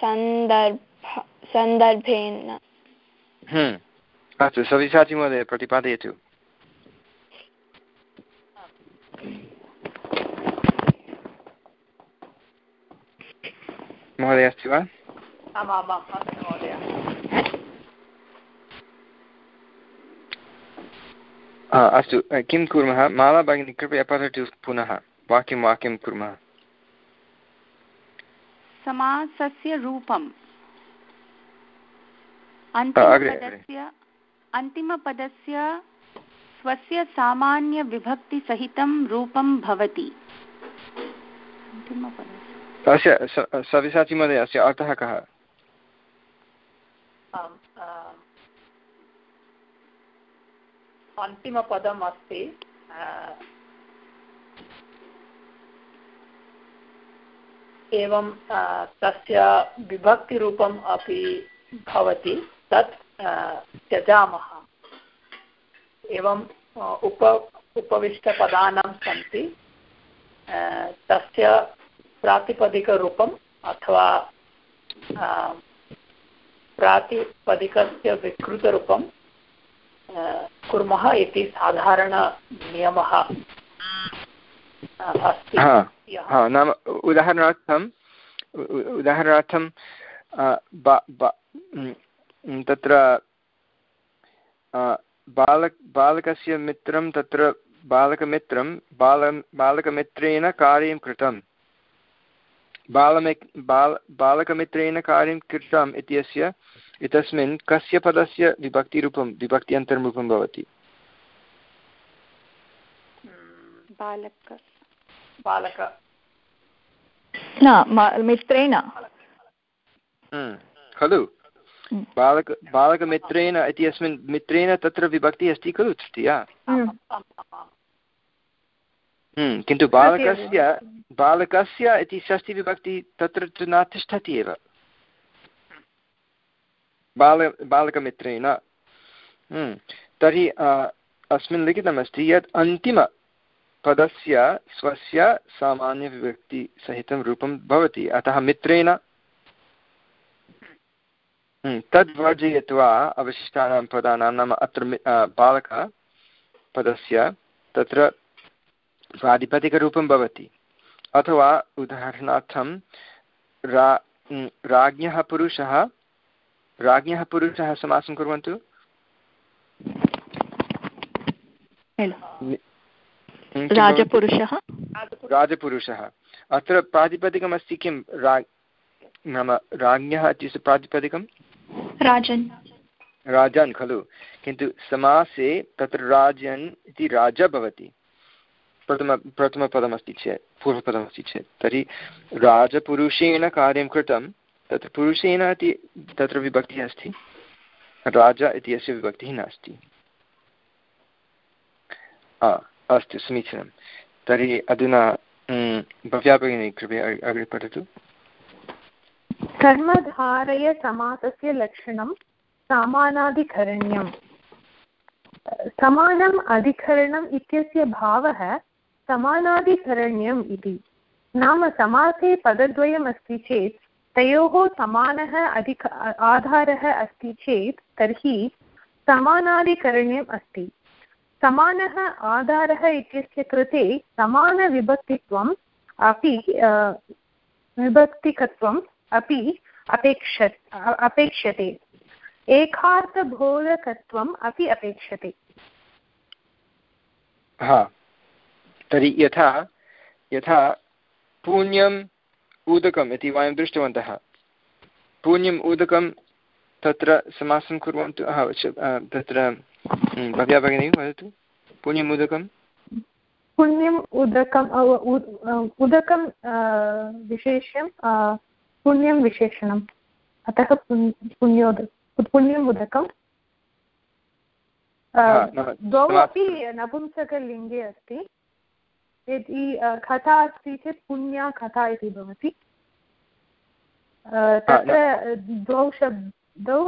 सन्दर्भ, सन्दर्भेन। हम्म। अस्तु सविशाचि महोदय प्रतिपादयतु। महोदय अस्ति वा? अस्तु किं कुर्मः? माला भगिनी कृपया पठतु पुनः। वाक्यं वाक्यं कुर्मः। समासस्य रूपम्। अन्तिमपदस्य अन्तिमपदस्य स्वस्य सामान्यविभक्तिसहितं रूपं भवति। अस्य सविसाचि महोदय अस्य अर्थः कः? अन्तिमपदम् अस्ति एवं तस्य विभक्तिरूपम् अपि भवति, तत् त्यजामः। एवं उप, उपविष्टपदानां सन्ति तस्य प्रातिपदिकरूपम् अथवा प्रातिपदिकस्य विकृतरूपं कुर्मः इति साधारणनियमः अस्ति। नाम उदाहरणार्थम् उदाहरणार्थं तत्र बालक बालकस्य मित्रं तत्र बालकमित्रं बाल बालकमित्रेण कार्यं कृतं बालमि बाल बालकमित्रेण कार्यं कृतम् इत्यस्य इत्यस्मिन् कस्य पदस्य विभक्तिरूपं विभक्त्यन्तर्रूपं भवति? बालक बालक। मित्रेण। हम्म, खलु? बालक बालकमित्रेण इत्यस्मिन् मित्रेण तत्र विभक्तिः अस्ति खलु तृतीया? किन्तु बालकस्य बालकस्य इति षष्टिविभक्तिः तत्र तु न तिष्ठति एव बाल बालकमित्रेण तर्हि अस्मिन् लिखितमस्ति यत् अन्तिम पदस्य स्वस्य सामान्यविभक्तिसहितं रूपं भवति अतः मित्रेण तद् वर्जयित्वा अवशिष्टानां पदानां नाम अत्र बालकपदस्य तत्र प्रातिपदिकरूपं भवति। अथवा उदाहरणार्थं रा राज्ञः पुरुषः राज्ञः पुरुषः समासं कुर्वन्तु। राजपुरुषः? राजपुरुषः। अत्र प्रातिपदिकमस्ति किं? रा नाम राज्ञः इत्यस्य प्रातिपदिकं? राजन्। राजन् खलु। किन्तु समासे तत्र राजन् इति राजा भवति। प्रथम, प्रथमपदमस्ति चेत्, पूर्वपदमस्ति चेत्। तर्हि राजपुरुषेण कार्यं कृतं, तत्र पुरुषेण इति तत्र विभक्तिः अस्ति, राजा इति अस्य विभक्तिः नास्ति। अस्तु, समीचीनं। तर्हि अधुना भव्या भगिनी कृपया अग्रे पठतु। कर्मधारय समासस्य लक्षणं समानाधिकरण्यम्। समानम् अधिकरणम् इत्यस्य भावः समानाधिकरण्यम् इति। नाम समासे पदद्वयम् अस्ति चेत्, तयोः समानः अधिक आधारः अस्ति चेत्, तर्हि समानाधिकरण्यम् अस्ति। समानः आधारः इत्यस्य कृते समानविभक्तित्वम् अपि विभक्तिकत्वम् अपि अपेक्ष अपेक्षते एकार्थबोधकत्वम् अपि अपेक्षते तर्हि यथा यथा पुण्यम् उदकम् इति वयं दृष्टवन्तः। पुण्यम् उदकं तत्र समासं कुर्वन्तु तत्र भव्या भगिनी वदतु। पुण्यम् उदकं पुण्यम् उदकम् उदकं विशेष्यं पुण्यं विशेषणम्। अतः पुण्योद पुण्यम् उदकं द्वौ अपि नपुंसकलिङ्गे अस्ति। यदि कथा अस्ति चेत् पुण्या कथा इति भवति। तत्र द्वौ शब्दौ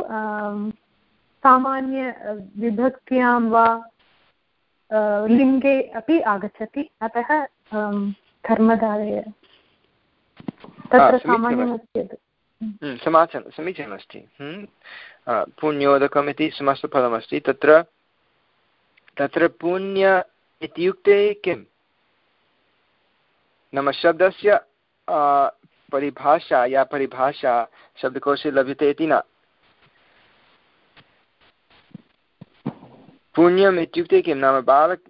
सामान्यविभक्त्यां वा लिङ्गे अपि आगच्छति। अतः कर्मधारय तत्र सामान्यमस्ति समाचन समीचीनमस्ति। पुण्योदकम् इति समस्तफलमस्ति। तत्र तत्र पुण्य इत्युक्ते किं नाम शब्दस्य परिभाषा या परिभाषा शब्दकोशे लभ्यते इति न। पुण्यम् इत्युक्ते किं? नाम बालक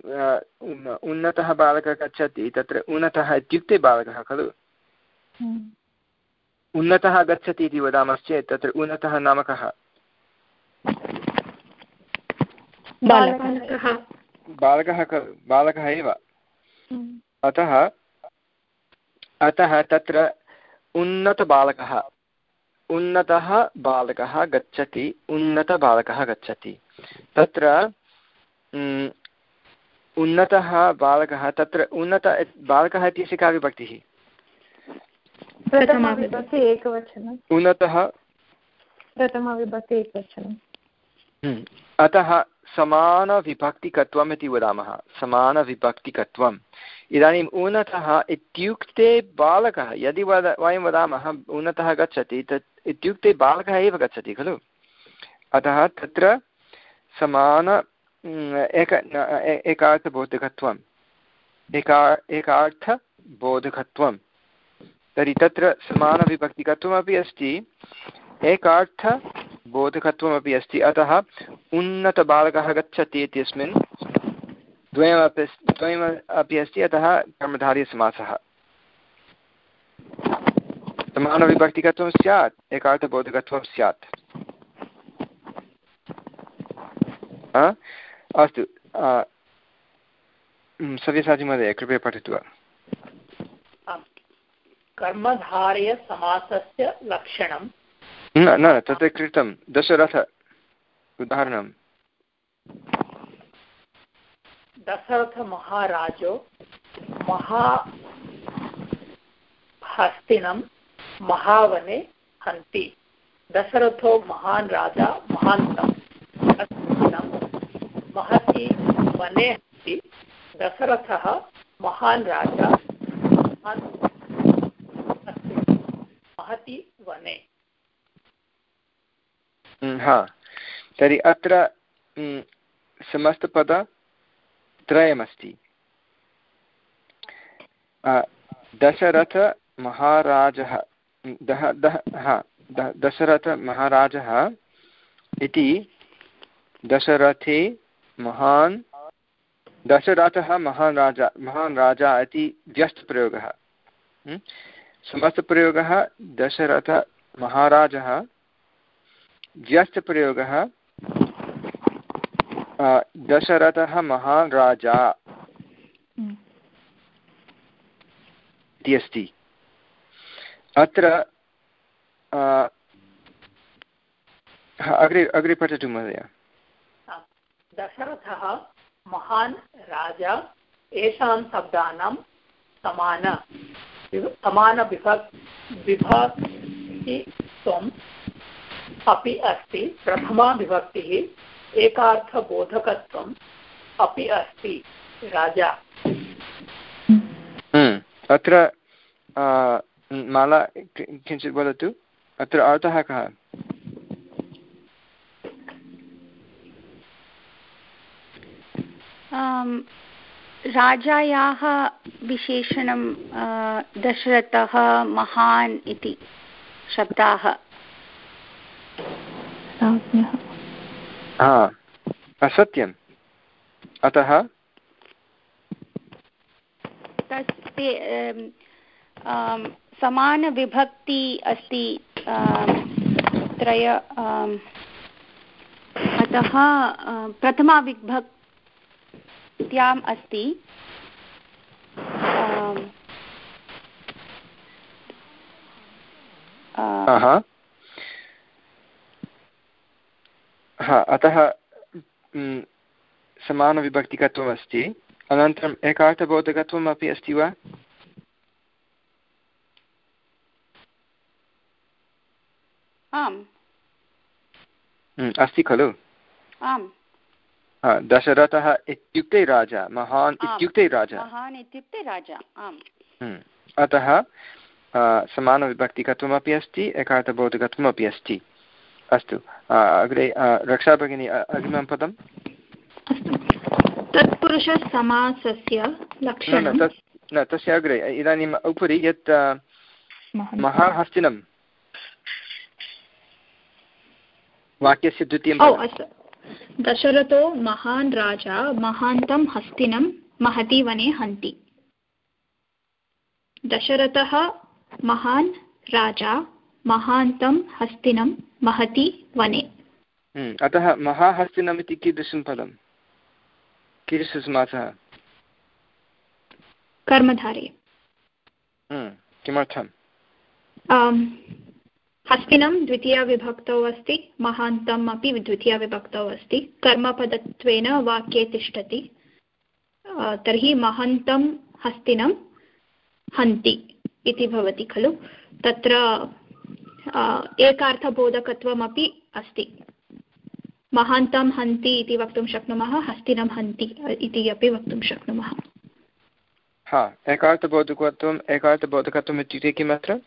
उन्नतः बालकः गच्छति तत्र उन्नतः इत्युक्ते बालकः खलु? हम्म। उन्नतः गच्छति इति वदामश्चेत् तत्र उन्नतः नाम कः? बालकः खलु बालकः एव। हम्म। अतः अतः तत्र उन्नतबालकः उन्नतः बालकः गच्छति उन्नतबालकः गच्छति। तत्र उन्नतः बालकः तत्र उन्नत बालकः इत्यस्य का विभक्तिः? उन्नतः प्रथमाविभक्ति एकवचनम्। अतः समानविभक्तिकत्वम् इति वदामः। समानविभक्तिकत्वम्। इदानीम् उन्नतः इत्युक्ते बालकः, यदि वद, वयं वदामः उन्नतः गच्छति, तत् इत्युक्ते बालकः एव गच्छति, खलु? अतः तत्र समान एक एकार्थबोधकत्वम्। एका एकार्थबोधकत्वं तर्हि तत्र समानविभक्तिकत्वमपि अस्ति। एकार्थबोधकत्वमपि अस्ति। अतः उन्नतबालकः गच्छति इत्यस्मिन् द्वयमपि द्वयम् अपि अस्ति। अतः कर्मधार्यसमासः। समानविभक्तिकत्वं स्यात्, एकार्थबोधकत्वं स्यात्। अस्तु। सव्यसाचिमहोदय कृपया पठतु कर्मधारयसमासस्य लक्षणं न न तत्र कृतं। दशरथ, उदाहरणं। दशरथमहाराजो महा हस्तिनं महावने हन्ति। दशरथो महान् राजा महान्तं हस्तिनं महति वने हन्ति। दशरथः महान् राजा, महान् महति वने। हा. तर्हि अत्र समस्तपदत्रयमस्ति दशरथमहाराजः दह दह, हा दशरथमहाराजः इति दशरथे महान्, दशरथः महान् राजा महान् राजा इति व्यस्तप्रयोगः समस्तप्रयोगः दशरथमहाराजः व्यस्तप्रयोगः दशरथः महान् राजा। इति अस्ति अत्र अग्रे अग्रे पठतु महोदय। दशरथः महान् राजा एषां शब्दानां समान समानविभक् विभक्तित्वम् अपि अस्ति प्रथमा विभक्तिः एकार्थबोधकत्वम् अपि अस्ति राजा। हम्म, अत्र माला किञ्चित् वदतु। अत्र अर्थः कः? राजायाः विशेषणं दशरथः महान् इति शब्दाः। सत्यम् अतः? समानविभक्ति अस्ति त्रय अतः प्रथमाविभक् त्याम् अस्ति। हा अतः समानविभक्तिकत्वम् अस्ति अनन्तरम् एकार्थबोधकत्वम् अपि अस्ति वा? आम्। अस्ति खलु? आम्। दशरथः इत्युक्ते राजा महान् इत्युक्ते राजा। महान् इत्युक्ते राजा आम्। अतः समानविभक्तिकत्वमपि अस्ति एकार्थबोधकत्वमपि अस्ति। अस्तु। अग्रे रक्षा भगिनी अग्रिमं पदम्? तत्पुरुषसमासस्य न तस्य अग्रे इदानीम् उपरि यत् महाहस्तिनं वाक्यस्य द्वितीयं दशरथो महान् राजा महान्तं हस्तिनं महति वने हन्ति। दशरथः महान् राजा महान्तं हस्तिनं महति वने। हम्म, अतः महाहस्तिनम् इति कीदृशं पदं कीदृशसमासः कर्मधारे। हम्म, किमर्थम्? हस्तिनं द्वितीयाविभक्तौ अस्ति महान्तम् अपि द्वितीयाविभक्तौ अस्ति। कर्मपदत्वेन वाक्ये तिष्ठति। तर्हि महन्तं हस्तिनं हन्ति इति भवति खलु। तत्र एकार्थबोधकत्वमपि अस्ति। महान्तं हन्ति इति वक्तुं शक्नुमः हस्तिनं हन्ति इति अपि वक्तुं शक्नुमः। हा एकार्थबोधकत्वम् एकार्थबोधकत्वम् इत्युक्ते किमत्र?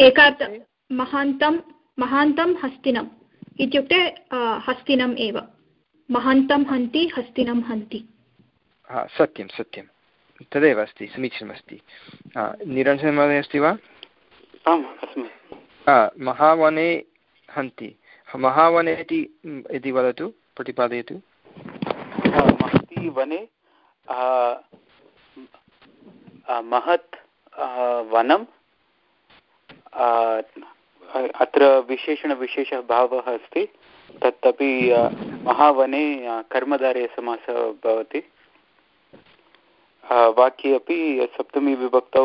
एकार्थ महान्तं महान्तं हस्तिनम् इत्युक्ते हस्तिनम् एव। महान्तं हन्ति हस्तिनं हन्ति। सत्यं सत्यं। तदेव अस्ति समीचीनमस्ति। निरञ्जनमहोदय अस्ति वा? आम् अस्मि। महावने हन्ति। महावने इति इति वदतु प्रतिपादयतु। महति वने महत् वनं अत्र विशेषणविशेषः भावः अस्ति। तत् महावने कर्मधारयसमासः भवति। वाक्ये अपि सप्तमी विभक्तौ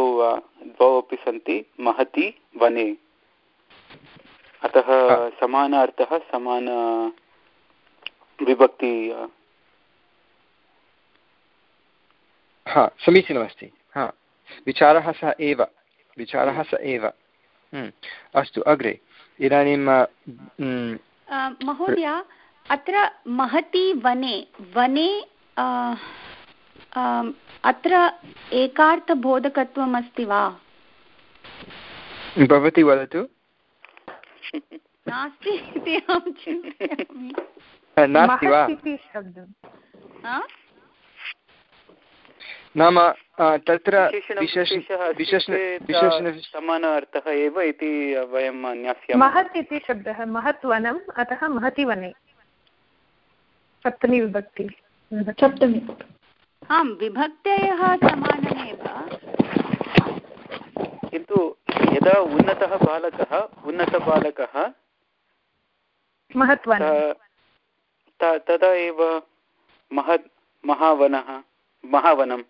द्वौ अपि सन्ति महति वने। अतः समानार्थः समान विभक्ति हा समीचीनमस्ति। हा विचारः स एव। विचारः स एव। हम्म, अस्तु अग्रे। इदानीं महोदय अत्र महति वने वने अत्र एकार्थबोधकत्वम् अस्ति वा? भवती वदतु। नास्ति इति अहं चिन्तयामि। नास्ति वा? हा? नाम तत्र समान अर्थः एव इति वयं ज्ञास्यामः। महत् इति शब्दः महत् वनम् अतः महति वने। सप्तमी विभक्ति। सप्तमी। आं विभक्तयः समानमेव। किन्तु यदा उन्नतः बालकः उन्नतबालकः तदा एव महत् महावनः महावनं।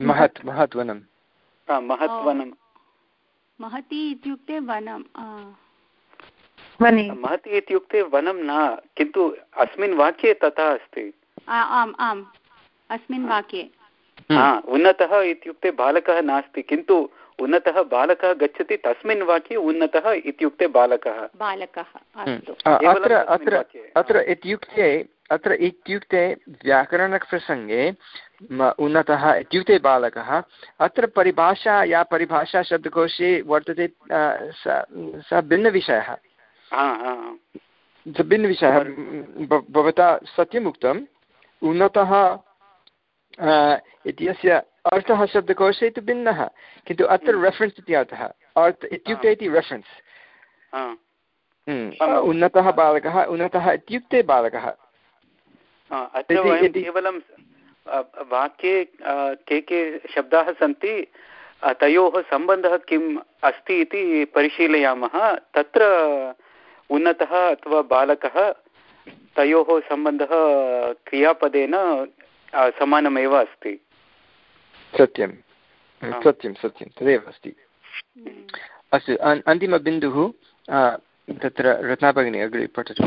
महत् महत् वनं महत् वनं महती इत्युक्ते. वने महति इत्युक्ते वनं न किन्तु अस्मिन् वाक्ये तथा अस्ति। आम् आम्। अस्मिन् वाक्ये। हा उन्नतः इत्युक्ते बालकः नास्ति किन्तु उन्नतः बालकः गच्छति तस्मिन् वाक्ये उन्नतः इत्युक्ते बालकः। बालकः केवलं अत्र अत्र अत्र इत्युक्ते अत्र इत्युक्ते व्याकरणप्रसङ्गे उन्नतः इत्युक्ते बालकः अत्र परिभाषा या परिभाषा शब्दकोशे वर्तते स भिन्नविषयः। हा हा भिन्नविषयः भवता सत्यम् उक्तम् उन्नतः इत्यस्य अर्थः शब्दकोशे तु भिन्नः किन्तु अत्र रेफरेन्स् इति अर्थः। अर्थ इत्युक्ते इति रेफरेन्स् हम्म, उन्नतः बालकः उन्नतः इत्युक्ते बालकः। केवलं वाक्ये के के शब्दाः सन्ति तयोः सम्बन्धः किम् अस्ति इति परिशीलयामः। तत्र उन्नतः अथवा बालकः तयोः सम्बन्धः क्रियापदेन समानमेव अस्ति। सत्यं। सत्यं सत्यं तदेव अस्ति। अस्तु अन्तिमबिन्दुः तत्र रत्नाभगिनी अग्रे पठतु।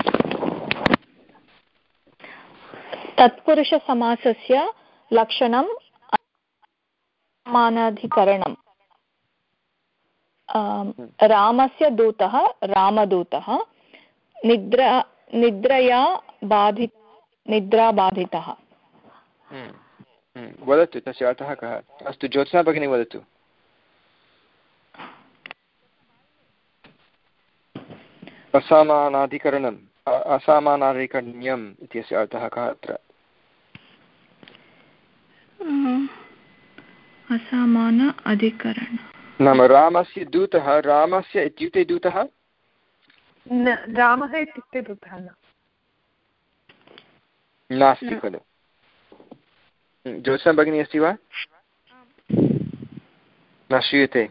तत्पुरुषसमासस्य लक्षणं मानाधिकरणम् रामस्य दूतः रामदूतः निद्रा निद्रया बाधि निद्रा बाधितः हम्म, हम्म, वदतु तस्य अर्थः कः? अस्तु ज्योत्स्ना भगिनी वदतु। असमानाधिकरणम् असमानाधिकरण्यम् इत्यस्य अर्थः कः अत्र? असामान अधिकरण। नाम रामस्य दूतः रामस्य इत्युक्ते दूतः? रामः इत्युक्ते दूतः नास्ति खलु। हम्म, ज्योत्स्ना भगिनी अस्ति वा न श्रूयते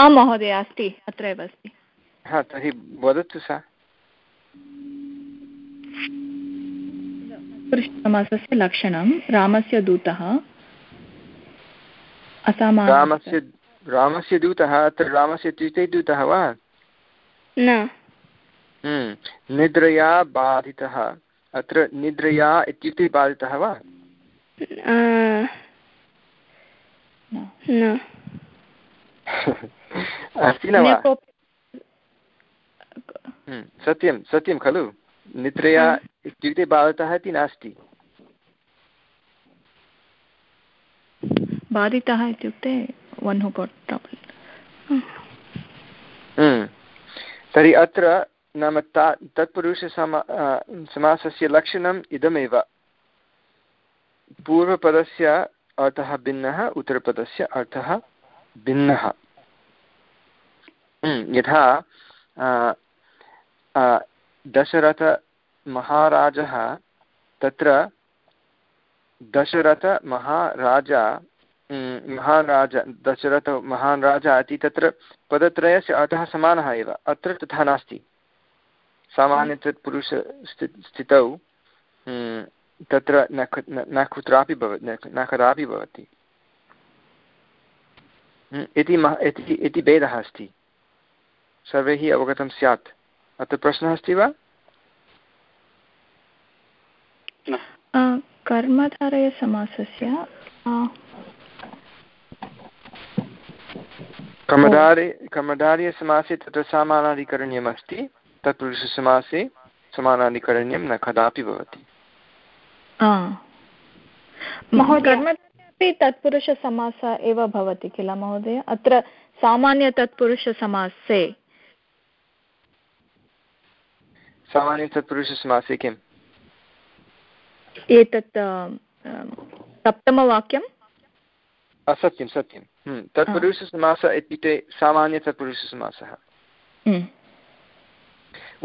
आं महोदय अस्ति अत्रैव अस्ति हा तर्हि वदतु सा। पुरुषसमासस्य लक्षणं रामस्य दूतः रामस्य रामस्य दूतः अत्र रामस्य इत्युक्ते दूतः वा? न। हम्म, निद्रया बाधितः। अत्र निद्रया इत्युक्ते बाधितः वा? अस्ति न वा? हम्म, सत्यं सत्यं खलु। निद्रया इत्युक्ते बाधितः इति नास्ति। बाधितः इत्युक्ते वन् हु गोट् हम्म, तर्हि अत्र नाम ता, तत्पुरुषसमा समासस्य लक्षणम् इदमेव। पूर्वपदस्य अर्थः भिन्नः, उत्तरपदस्य अर्थः भिन्नः। यथा दशरथमहाराजः तत्र दशरथमहाराजा महाराज दशरथ महान् राजा इति तत्र पदत्रयस्य अर्थः समानः एव, अत्र तथा नास्ति। सामान्यतत्पुरुष स्थितौ हम्म, तत्र न कुत्रापि भवति न कदापि भवति। हम्म, इति मह इति इति भेदः अस्ति। सर्वैः अवगतं स्यात्। अत्र प्रश्नः अस्ति वा? कर्मधारयसमासस्य कर्मधारे कर्मधार्यसमासे तत्र समानाधिकरण्यम् अस्ति तत्पुरुषसमासे समानाधिकरण्यं न कदापि भवति। तत्पुरुषसमासः एव भवति किल महोदय? अत्र सामान्यतत्पुरुषसमासे। सामान्यतत्पुरुषसमासे किम्? एतत् सप्तमवाक्यं सत्यं सत्यं। हम्म, तत्पुरुषसमासः इत्युक्ते सामान्यतत्पुरुषसमासः। हम्म।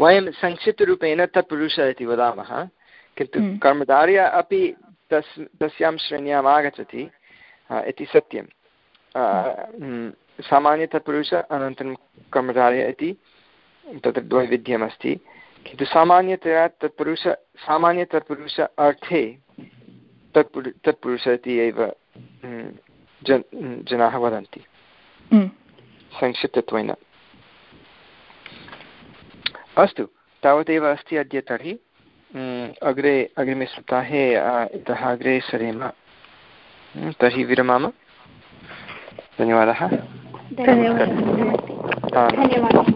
वयं संक्षिप्तरूपेण तत्पुरुषः इति वदामः। किन्तु हम्म। कर्मधार्य अपि तस् तस्यां श्रेण्याम् आगच्छति इति सत्यं। सामान्यतत्पुरुष अनन्तरं कर्मधार्य इति तत्र द्वैविध्यमस्ति। किन्तु सामान्यतया तत्पुरुष सामान्यतत्पुरुष अर्थे तत्पुरु तत्पुरुष इति एव जनाः वदन्ति। संक्षिप्तत्वेन। अस्तु तावदेव अस्ति अद्य तर्हि। अग्रे अग्रिमे सप्ताहे इतः अग्रे सरेम। तर्हि विरमाम। धन्यवादः। धन्यवादः।